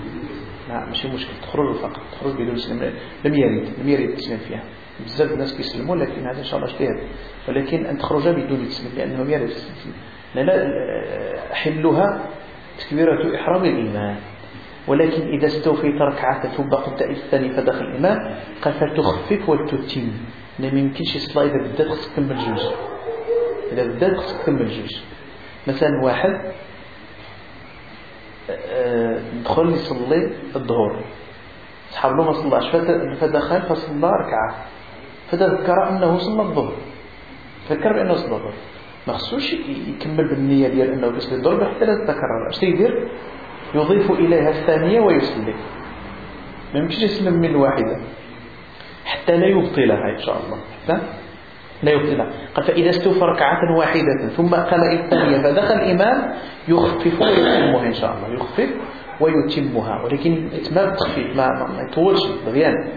نعم ماشي مشكل. تخرجوا فقط. تخرج بدون تسليم. لم يرد لم يرد التسليم فيها. بزاف الناس كيسلموا لكن هذا إن شاء الله اجتهاد. ولكن أن تخرج بدون تسليم لأنه يرد التسليم لا حلها تكبيرة إحرام الإيمان. ولكن إذا استوفيت ركعة ثم قمت الثاني فدخل الإمام قال فتخفف وتتم ما يمكنش الصلاة إذا بدات خصك تكمل جوج. إذا بدات خصك تكمل جوج. مثلا واحد آه، دخل يصلي الظهر. صحاب له ما صلاش فدخل فصلى ركعة. فتذكر أنه صلى الظهر. فكر بأنه صلى الظهر. ما خصوش يكمل بالنية ديال أنه يصلي الظهر حتى لا تتكرر أش يدير يضيف إليها الثانية ويصلي ما يمكنش يسلم من واحدة. حتى لا يبطلها إن شاء الله. حتى لا يبطلها. قال فإذا استوفى ركعة واحدة ثم قام الثانية فدخل الإمام يخفف ويتمها إن شاء الله. يخفف ويتمها. ولكن الإتمام تخفيف ما, ما يطولش بغيان.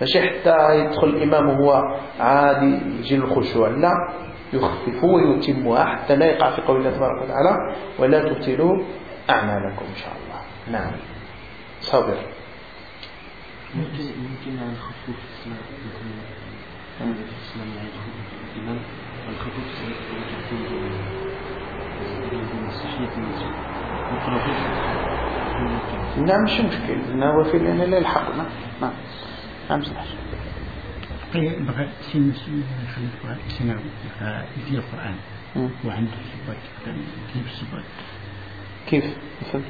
ماشي حتى يدخل الإمام وهو عادي يجي الخشوع لا. يخفف ويتمها. حتى لا يقع في قول الله تبارك وتعالى ولا تبطلوا أعمالكم إن شاء الله. نعم. صابر. ممكن ممكن عن خفوف الإسلام مثلا في الإسلام يعني الإمام الخفوف تكون صحية لا مش مشكل. النوافل لأن لا يلحقنا نعم. نعم. نعم طيب بقى سن خليفة سنة في القرآن. وعنده صبات كيف الصبات كيف؟ مثلا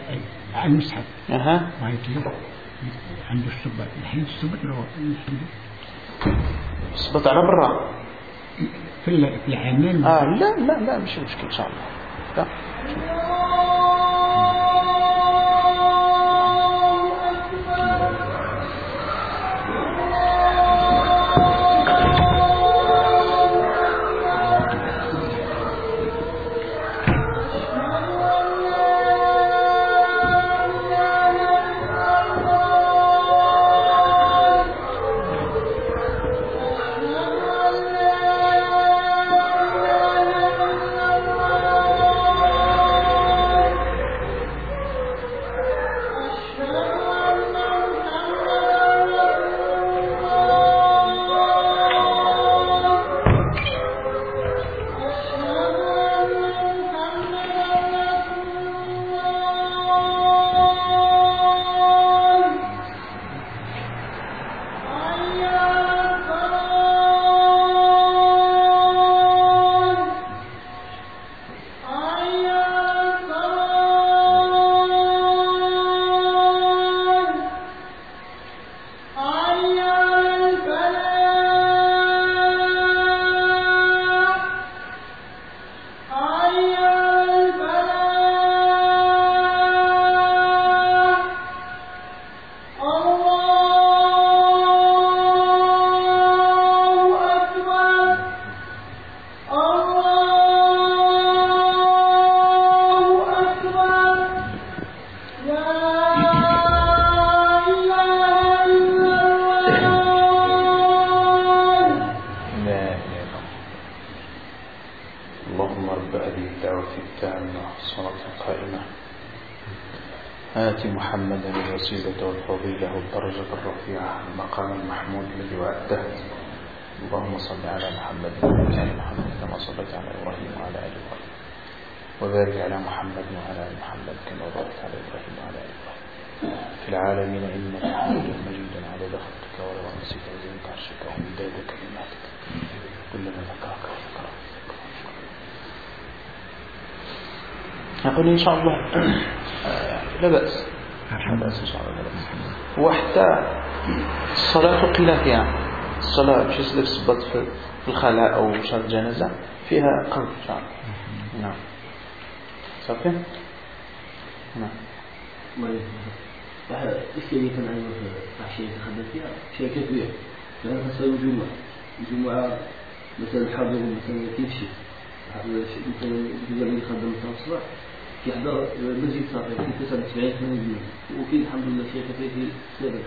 على المصحف. أها. عنده الصبات الحين الصبات لو الصبات على برا. في في العامين آه لا لا لا مش مشكل إن شاء الله. لا بأس. لا بأس إن شاء الله لا بأس وحتى الصلاة قيل فيها الصلاة مش يسلك سبط في الخلاء أو شهر الجنازة فيها قلب إن شاء الله نعم. صافي؟ نعم. كان عنده في فيها الجمعة الجمعة مثلا مثلا اللي خدم مثلا الصباح يحضر المسجد صافي في 79 80 وكاين الحمد لله شيخ فيه سابق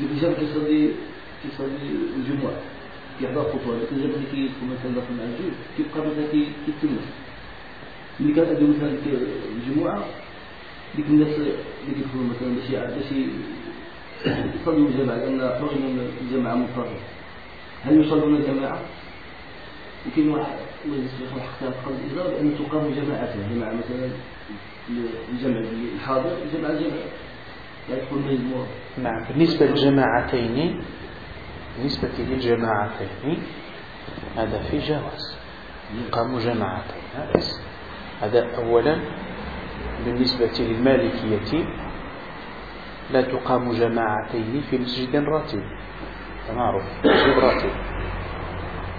الإنسان كيصلي كيصلي الجمعة كيحضر خطوة. لكن جاب اللي كيدخل مثلا داخل مع الجوج كيبقى مثلا كيتم ملي كنأديو مثلا ديك الجمعة ديك الناس اللي كيدخلوا مثلا باش باش يصلوا الجماعة لأن حرم الجماعة منفردة هل يصلون جماعة؟ يمكن واحد ويصبح اختلاف قبل الإزار بأن تقام جماعة جماعة مثلا الجمع الحاضر جمع الجمع يعني تكون مجموعة نعم بالنسبة للجماعتين بالنسبة للجماعتين هذا في جواز. يقام جماعتين هذا أولا. بالنسبة للمالكية لا تقام جماعتين في مسجد راتب. معروف مسجد راتب.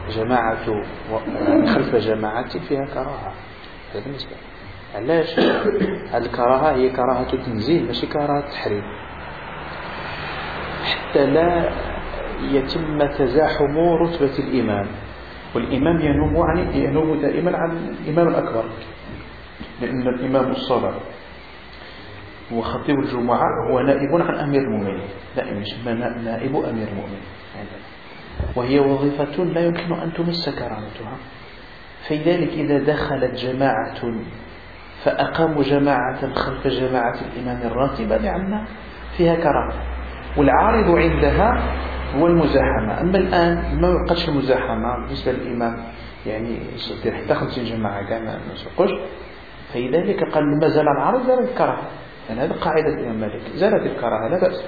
جماعة خلف جماعة فيها كراهة. هذا بالنسبة. علاش؟ الكراهة هي كراهة تنزيل ماشي كراهة تحريم حتى لا يتم تزاحم رتبة الإمام. والإمام ينوم عن ينوم دائما عن الإمام الأكبر لأن الإمام الصلاة وخطيب الجمعة هو نائب عن أمير المؤمنين. دائما نائب أمير المؤمنين. وهي وظيفة لا يمكن أن تمس كرامتها. فلذلك إذا دخلت جماعة فأقاموا جماعة خلف جماعة الإمام الراتبة لأن فيها كرامة. والعارض عندها هو المزاحمة. أما الآن ما يبقاش المزاحمة بالنسبة للإمام. يعني حتى خمسين جماعة كان ما نسوقوش فلذلك قال ما زال العرض زالت الكراهة. يعني هذا قاعدة الإمام مالك. زالت الكراهة لا بأس.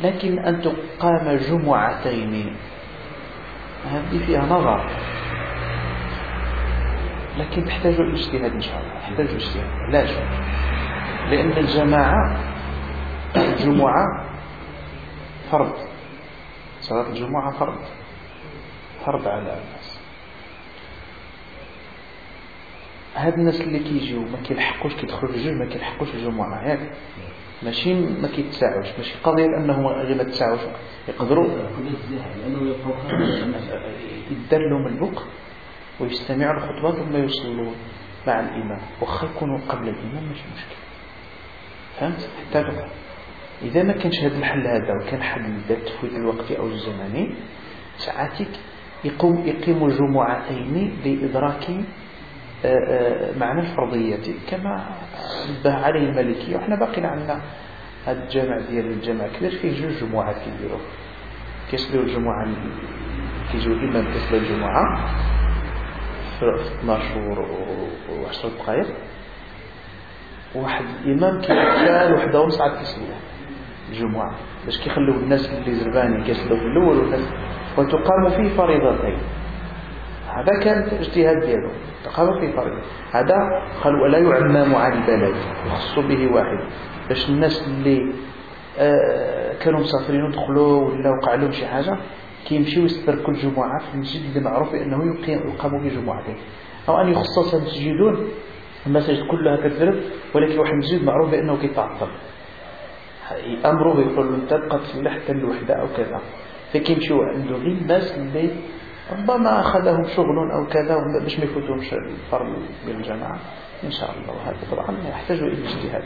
لكن أن تقام جمعتين. هذه فيها نظر. لكن تحتاج الاجتهاد إن شاء الله. تحتاج الاجتهاد. علاش؟ لأن الجماعة الجمعة فرض. صلاة الجمعة فرض. فرض على الناس. هاد الناس اللي كيجيو ما كيلحقوش كيدخلوا الجوج ما كيلحقوش الجمعة ياك ماشي ما كيتساعوش ماشي قضية أنهم غير ما تساعوش يقدروا يدار لهم البق ويستمعوا الخطبات ثم يصلون مع الإمام. وخا يكونوا قبل الإمام ماشي مشكل. فهمت؟ حتى إذا ما كانش هذا الحل هذا وكان حل تفويت الوقت أو الزمني ساعاتك يقوم يقيم جمعتين لإدراك آه، معنى الفرضية كما نبه عليه المالكية وحنا باقينا عندنا هذا الجامع ديال الجامع كبير فيه جوج جمعات كيديروا. كيصليو الجمعة كيجيو الإمام كيصلي الجمعة في 12 و 10 دقائق. واحد الإمام كيتسال وحده ونص عاد كيصلي الجمعة. باش كيخليو الناس اللي زربانين كيصلوا في الأول والناس وتقام فيه فريضتين. هذا كان اجتهاد ديالو تقام فيه فريضة هذا قال ولا يعمم عن البلد يخص به واحد. باش الناس اللي آه كانوا مسافرين ودخلوا ولا وقع لهم شي حاجة كيمشيو يستدركوا الجمعة في المسجد اللي معروف بأنه يقام به جمعتين. أو أن يخصص مسجدون المساجد كلها كتذرب ولكن واحد المسجد معروف بأنه كيتعطل. أمره يقول له انت تبقى تصلي حتى الوحدة أو كذا. فكيمشيو عنده غير الناس اللي ربما أخذهم شغل أو كذا باش ما يفوتهمش الفرض بالجماعه إن شاء الله وهذا طبعا يحتاج إلى اجتهاد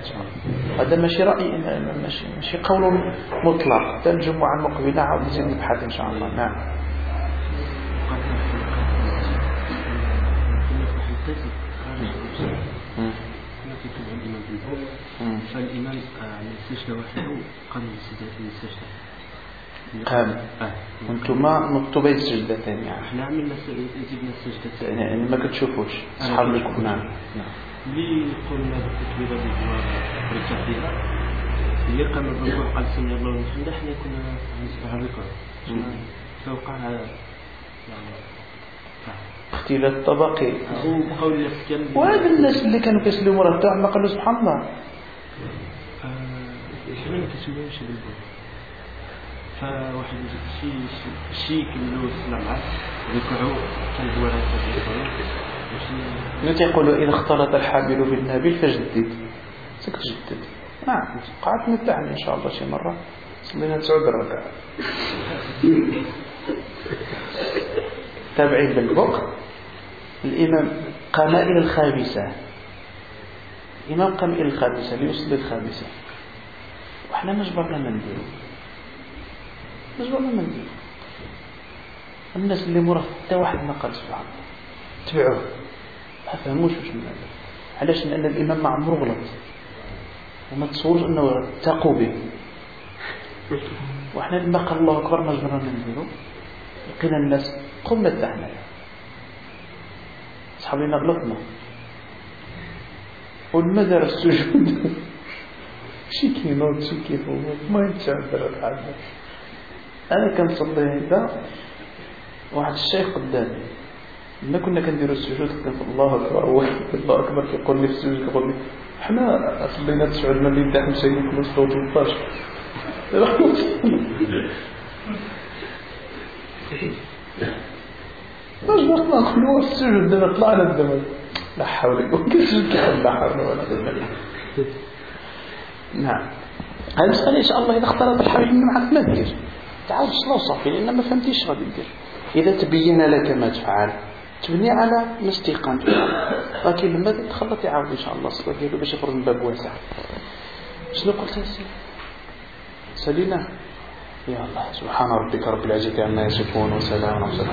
هذا ماشي رأي ماشي ماشي قول مطلق. حتى الجمعه المقبله عاود نزيد نبحث إن شاء الله. نعم. فالإمام السجدة قام آه. وانتما نطوا بين السجدتين يعني إحنا عملنا زدنا السجدتين. يعني ما كتشوفوش. اصحاب لكم نعم. اللي قلنا بالتكبيرة بالركع فيها اللي قام بالركوع قال سمع الله لمن حمده إحنا كنا نسمع الركوع فوقع يعني اختلاف طبقي. وهذا الناس اللي كانوا كيسلموا تاع ما قالوا سبحان الله. إحنا ما بالبول فواحد شي شي كملوا سمع معاه ركعوا كان هو ما تيقولوا إذا اختلط الحابل بالنابل فجدد سك تجدد نعم. قعدت نتعلم إن شاء الله شي مرة. صلينا تسعود الركعة. تابعين بالبق. الإمام قام إلى الخامسة. الإمام قام إلى الخامسة ليصلي الخامسة وإحنا ما جبرنا ما نديرو جبرنا ما نديرو الناس اللي مراه حتى واحد ما قال سبحان الله. تبعوه. ما فهموش واش من هذا. علاش؟ لأن الإمام ما عمره غلط. وما تصورش أنه تقوا به. وإحنا لما قال الله أكبر ما جبرنا نديرو لقينا الناس قمنا تاعنا صحابينا غلطنا. والمدار السجود *laughs* شي كينوض شي كيفوت ما يتعبر الحاجة أنا كنصلي هكذا واحد الشيخ قدامي. لما كنا كنديروا السجود كنت الله أكبر الله أكبر كيقول لي في السجود كيقول لي حنا صلينا تسعود من اللي بدا خمسة يكون 13 اجبرنا نقولوا السجود دابا طلعنا الدم لا حول ولا قوة لا حول ولا نعم. هذه المسألة إن شاء الله إذا اختلط الحبيب معك ما دير تعاود صلاه وصافي لأن ما فهمتيش غادي ندير. إذا تبين لك ما تفعل. تبني على ما استيقنت لكن لما تخلط يعاود إن شاء الله الصلاة ديالو باش يخرج من باب واسع. شنو قلت يا سيدي سلينا يا الله سبحان ربك رب العزة عما يصفون وسلام على المرسلين.